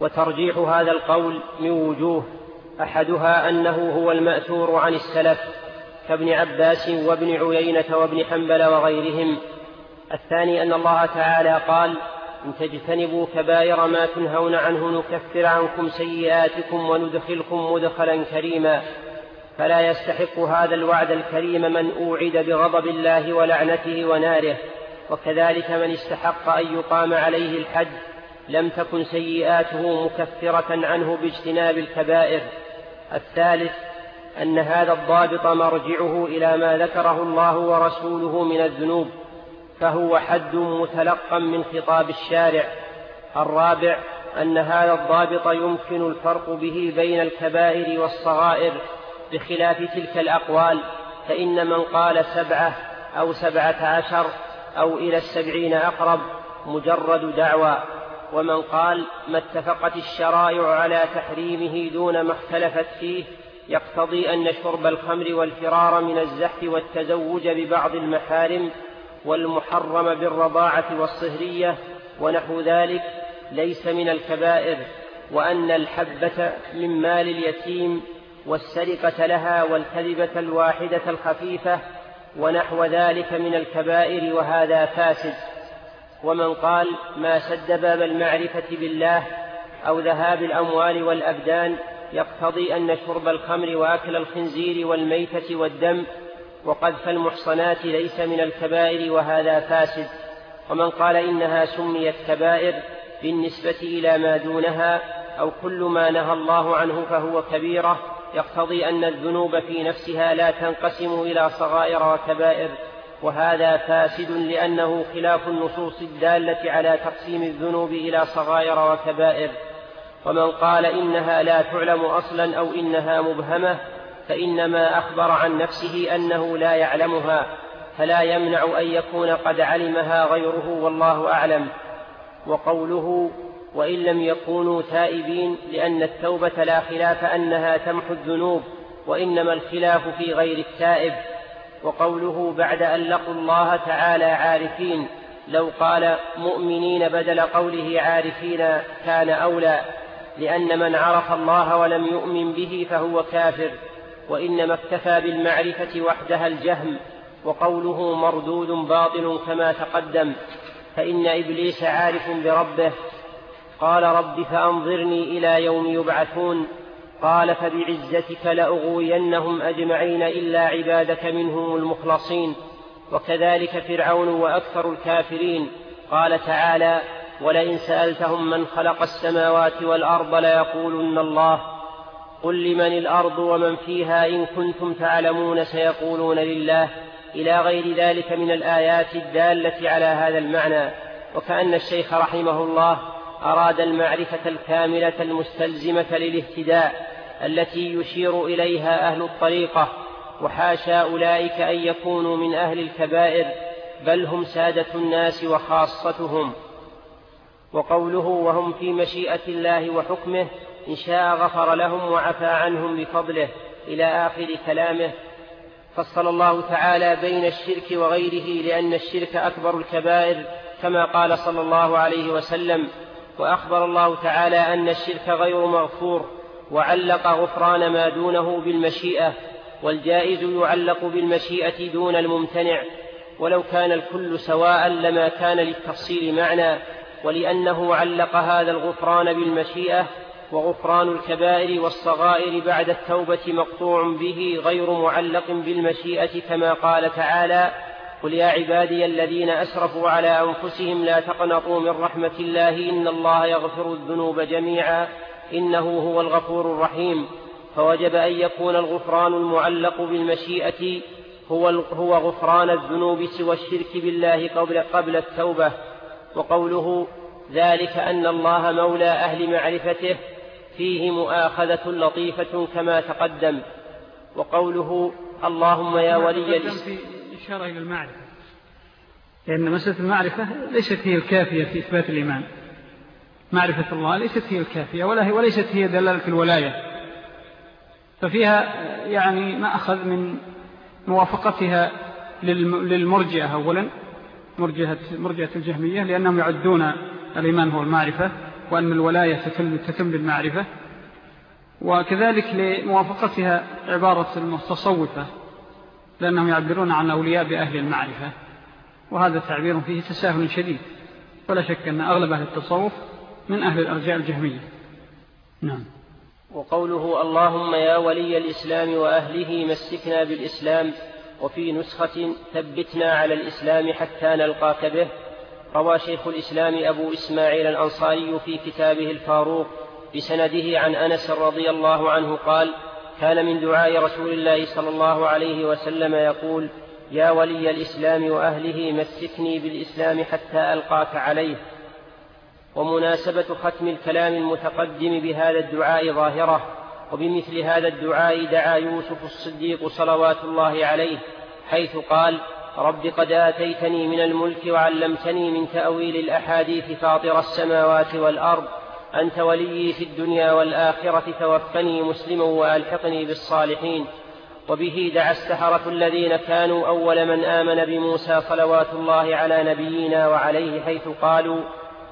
وترجيح هذا القول من وجوه أحدها أنه هو المأثور عن السلف كابن عباس وابن عيينة وابن حنبل وغيرهم. الثاني أن الله تعالى قال إن تجتنبوا كبائر ما تنهون عنه نكفر عنكم سيئاتكم وندخلكم مدخلا كريما. فلا يستحق هذا الوعد الكريم من أوعد بغضب الله ولعنته وناره. وكذلك من استحق أن يقام عليه الحج لم تكن سيئاته مكفرة عنه باجتناب الكبائر. الثالث أن هذا الضابط مرجعه إلى ما ذكره الله ورسوله من الذنوب فهو حد متلقى من خطاب الشارع. الرابع أن هذا الضابط يمكن الفرق به بين الكبائر والصغائر بخلاف تلك الأقوال فإن من قال سبعة أو سبعة عشر أو إلى السبعين أقرب مجرد دعوى. ومن قال ما اتفقت الشرائع على تحريمه دون ما اختلفت فيه يقتضي أن شرب الخمر والفرار من الزحف والتزوج ببعض المحارم والمحرم بالرضاعة والصهرية ونحو ذلك ليس من الكبائر وأن الحبة من مال اليتيم والسرقة لها والكذبة الواحدة الخفيفة ونحو ذلك من الكبائر وهذا فاسد. ومن قال ما سد باب المعرفة بالله أو ذهاب الأموال والأبدان يقتضي أن شرب الخمر وأكل الخنزير والميتة والدم وقذف المحصنات ليس من الكبائر وهذا فاسد. ومن قال إنها سميت كبائر بالنسبة إلى ما دونها أو كل ما نهى الله عنه فهو كبيرة يقتضي أن الذنوب في نفسها لا تنقسم إلى صغائر وكبائر. وهذا فاسد لأنه خلاف النصوص الدالة على تقسيم الذنوب إلى صغائر وكبائر. ومن قال إنها لا تعلم أصلا أو إنها مبهمة فإنما أخبر عن نفسه أنه لا يعلمها فلا يمنع أن يكون قد علمها غيره والله أعلم. وقوله وإن لم يكونوا تائبين لأن التوبة لا خلاف أنها تمحو الذنوب وإنما الخلاف في غير التائب. وقوله بعد أن لقوا الله تعالى عارفين لو قال مؤمنين بدل قوله عارفين كان أولى لأن من عرف الله ولم يؤمن به فهو كافر وإنما اكتفى بالمعرفة وحدها الجهم وقوله مردود باطل كما تقدم فإن إبليس عارف بربه قال رب فأنظرني إلى يوم يبعثون قال فبعزتك لأغوينهم أجمعين إلا عبادك منهم المخلصين وكذلك فرعون وأكثر الكافرين. قال تعالى ولئن سألتهم من خلق السماوات والأرض ليقولن الله قل لمن الأرض ومن فيها إن كنتم تعلمون سيقولون لله. إلى غير ذلك من الآيات الدالة على هذا المعنى. وكأن الشيخ رحمه الله أراد المعرفة الكاملة المستلزمة للاهتداء. التي يشير إليها أهل الطريقة وحاشا أولئك أن يكونوا من أهل الكبائر بل هم سادة الناس وخاصتهم. وقوله وهم في مشيئة الله وحكمه إن شاء غفر لهم وعفى عنهم بفضله إلى آخر كلامه. فصل الله تعالى بين الشرك وغيره لأن الشرك أكبر الكبائر كما قال صلى الله عليه وسلم. وأخبر الله تعالى أن الشرك غير مغفور. وعلق غفران ما دونه بالمشيئة والجائز يعلق بالمشيئة دون الممتنع ولو كان الكل سواء لما كان للتفصيل معنى ولأنه علق هذا الغفران بالمشيئة وغفران الكبائر والصغائر بعد التوبة مقطوع به غير معلق بالمشيئة كما قال تعالى قل يا عبادي الذين أسرفوا على أنفسهم لا تقنطوا من رحمة الله إن الله يغفر الذنوب جميعا إنه هو الغفور الرحيم. فوجب أن يكون الغفران المعلق بالمشيئة هو هو غفران الذنوب سوى الشرك بالله قبل قبل التوبة. وقوله ذلك أن الله مولى أهل معرفته فيه مؤاخذة لطيفة كما تقدم. وقوله اللهم يا ولي الإسلام إشارة إلى المعرفة. لأن مسألة المعرفة ليست هي الكافية في إثبات الإيمان. معرفة الله ليست هي الكافية ولا هي وليست هي دلالة الولاية. ففيها يعني ما أخذ من موافقتها للمرجئة أولا مرجئة, مرجئة الجهمية لأنهم يعدون الإيمان هو المعرفة وأن الولاية تتم بالمعرفة. وكذلك لموافقتها عبارة المتصوفة لأنهم يعبرون عن أولياء بأهل المعرفة. وهذا تعبير فيه تساهل شديد. ولا شك أن أغلب أهل التصوف من أهل الأرجاء الجهمية. نعم. وقوله اللهم يا ولي الإسلام وأهله مسكنا بالإسلام وفي نسخة ثبتنا على الإسلام حتى نلقاك به روى شيخ الإسلام أبو إسماعيل الأنصاري في كتابه الفاروق بسنده عن أنس رضي الله عنه قال كان من دعاء رسول الله صلى الله عليه وسلم يقول يا ولي الإسلام وأهله مسكني بالإسلام حتى ألقاك عليه. ومناسبة ختم الكلام المتقدم بهذا الدعاء ظاهرة وبمثل هذا الدعاء دعا يوسف الصديق صلوات الله عليه حيث قال رب قد آتيتني من الملك وعلمتني من تأويل الأحاديث فاطر السماوات والأرض أنت ولي في الدنيا والآخرة توفني مسلما وألحقني بالصالحين. وبه دعا السحرة الذين كانوا أول من آمن بموسى صلوات الله على نبينا وعليه حيث قالوا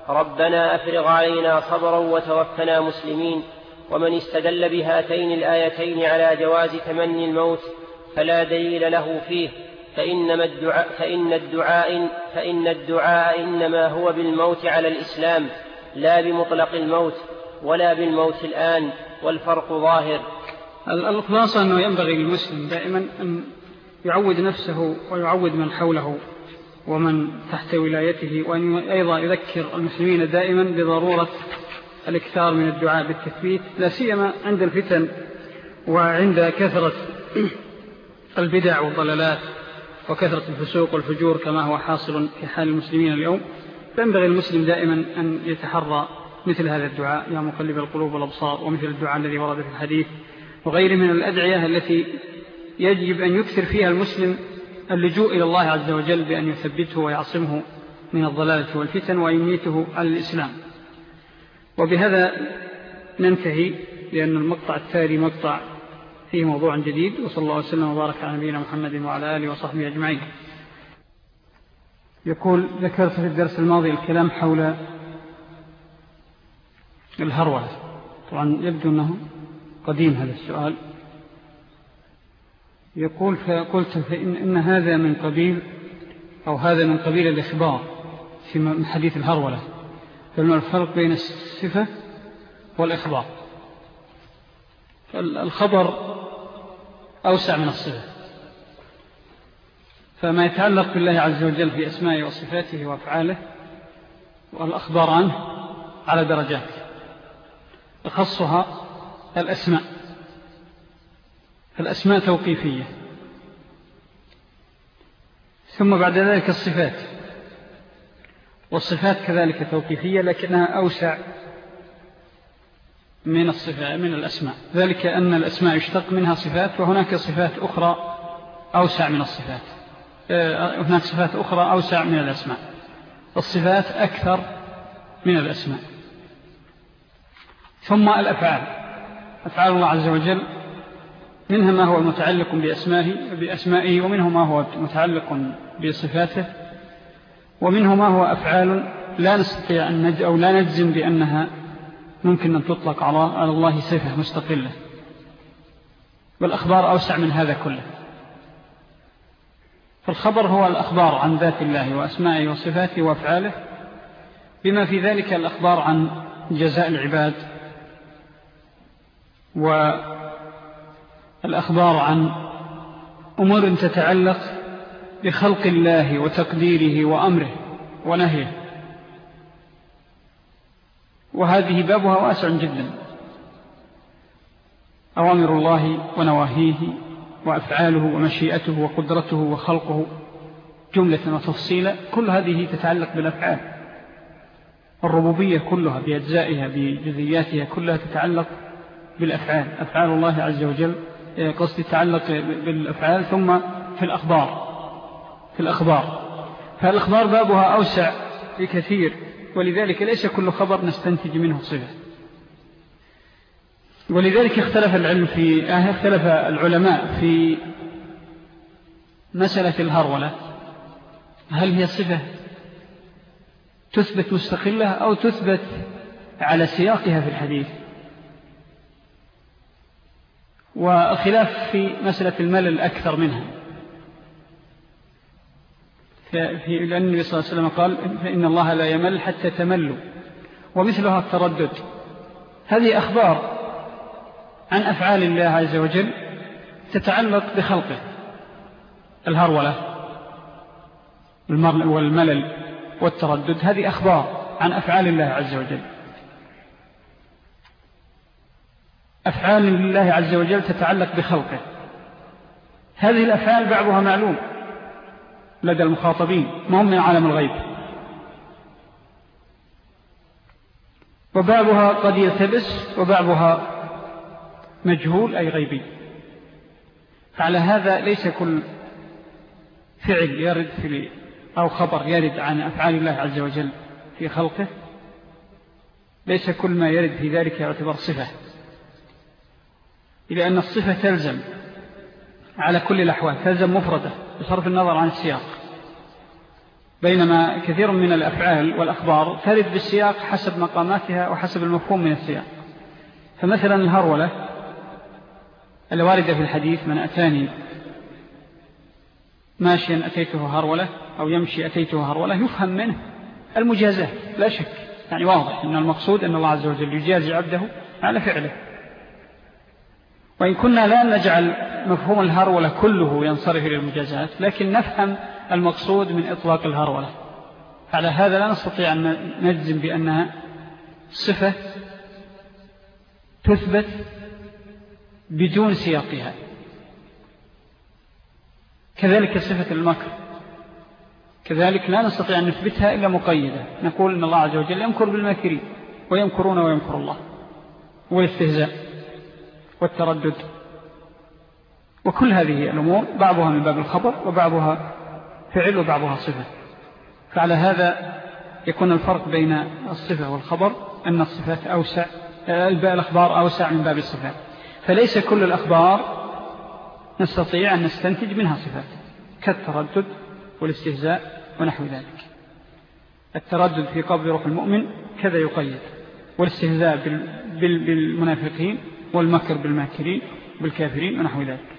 ربنا أفرغ علينا صبرا وتوفنا مسلمين ومن استدل بهاتين الآيتين على جواز تمني الموت فلا دليل له فيه فإنما الدعاء فإن الدعاء فإن الدعاء إنما هو بالموت على الإسلام لا بمطلق الموت ولا بالموت الآن والفرق ظاهر. الخلاصة أنه ينبغي للمسلم دائما أن يعود نفسه ويعود من حوله. ومن تحت ولايته وأن أيضا يذكر المسلمين دائما بضرورة الإكثار من الدعاء بالتثبيت لا سيما عند الفتن وعند كثرة البدع والضلالات وكثرة الفسوق والفجور كما هو حاصل في حال المسلمين اليوم. فينبغي المسلم دائما أن يتحرى مثل هذا الدعاء يا مقلب القلوب والأبصار ومثل الدعاء الذي ورد في الحديث وغير من الأدعية التي يجب أن يكثر فيها المسلم اللجوء إلى الله عز وجل بأن يثبته ويعصمه من الضلالة والفتن ويميته على الإسلام. وبهذا ننتهي لأن المقطع التالي مقطع فيه موضوع جديد وصلى الله وسلم وبارك على نبينا محمد وعلى آله وصحبه أجمعين. يقول ذكرت في الدرس الماضي الكلام حول الهروة. طبعا يبدو أنه قديم هذا السؤال. يقول فقلت فإن إن هذا من قبيل أو هذا من قبيل الإخبار في حديث الهرولة. فما الفرق بين الصفة والإخبار. الخبر أوسع من الصفة. فما يتعلق بالله عز وجل في أسمائه وصفاته وأفعاله والأخبار عنه على درجات. أخصها الأسماء. الأسماء توقيفية. ثم بعد ذلك الصفات. والصفات كذلك توقيفية لكنها أوسع من من الأسماء. ذلك أن الأسماء يشتق منها صفات وهناك صفات أخرى أوسع من الصفات. آه، هناك صفات أخرى أوسع من الأسماء. الصفات أكثر من الأسماء. ثم الأفعال. أفعال الله عز وجل منها ما هو متعلق بأسمائه, بأسمائه ومنه ما هو متعلق بصفاته ومنه ما هو أفعال لا نستطيع أن نج أو لا نجزم بأنها ممكن أن تطلق على الله صفة مستقلة. والأخبار أوسع من هذا كله. فالخبر هو الأخبار عن ذات الله وأسمائه وصفاته وأفعاله بما في ذلك الأخبار عن جزاء العباد والأخبار عن أمور تتعلق بخلق الله وتقديره وأمره ونهيه. وهذه بابها واسع جدا. أوامر الله ونواهيه وأفعاله ومشيئته وقدرته وخلقه جملة وتفصيلا. كل هذه تتعلق بالأفعال. الربوبية كلها بأجزائها بجزياتها كلها تتعلق بالأفعال. أفعال الله عز وجل قصد تتعلق بالأفعال ثم في الأخبار في الأخبار. فالأخبار بابها أوسع بكثير ولذلك ليس كل خبر نستنتج منه صفة. ولذلك اختلف العلم في آه، اختلف العلماء في مسألة الهرولة. هل هي صفة تثبت مستقلة أو تثبت على سياقها في الحديث؟ والخلاف في مسألة الملل أكثر منها. في لأن النبي صلى الله عليه وسلم قال فإن الله لا يمل حتى تملوا. ومثلها التردد. هذه أخبار عن أفعال الله عز وجل تتعلق بخلقه. الهرولة والملل والتردد. هذه أخبار عن أفعال الله عز وجل. أفعال الله عز وجل تتعلق بخلقه. هذه الأفعال بعضها معلوم لدى المخاطبين ما هم من عالم الغيب. وبعضها قد يلتبس وبعضها مجهول أي غيبي. فعلى هذا ليس كل فعل يرد في أو خبر يرد عن أفعال الله عز وجل في خلقه. ليس كل ما يرد في ذلك يعتبر صفة. إلى أن الصفة تلزم على كل الأحوال تلزم مفردة بصرف النظر عن السياق. بينما كثير من الأفعال والأخبار ترد بالسياق حسب مقاماتها وحسب المفهوم من السياق. فمثلا الهرولة الواردة في الحديث من أتاني ماشيا أتيته هرولة أو يمشي أتيته هرولة يفهم منه المجازة لا شك. يعني واضح أن المقصود أن الله عز وجل يجازي عبده على فعله. وإن كنا لا نجعل مفهوم الهرولة كله ينصرف إلى المجازات لكن نفهم المقصود من إطلاق الهرولة. على هذا لا نستطيع أن نجزم بأنها صفة تثبت بدون سياقها. كذلك صفة المكر. كذلك لا نستطيع أن نثبتها إلا مقيدة. نقول إن الله عز وجل يمكر بالماكرين ويمكرون ويمكر الله. والاستهزاء. والتردد. وكل هذه الأمور بعضها من باب الخبر وبعضها فعل وبعضها صفة. فعلى هذا يكون الفرق بين الصفة والخبر أن الصفات أوسع الأخبار أوسع من باب الصفات. فليس كل الأخبار نستطيع أن نستنتج منها صفات كالتردد والاستهزاء ونحو ذلك. التردد في قبض روح المؤمن كذا يقيد والاستهزاء بالمنافقين والمكر بالماكرين بالكافرين ونحو ذلك.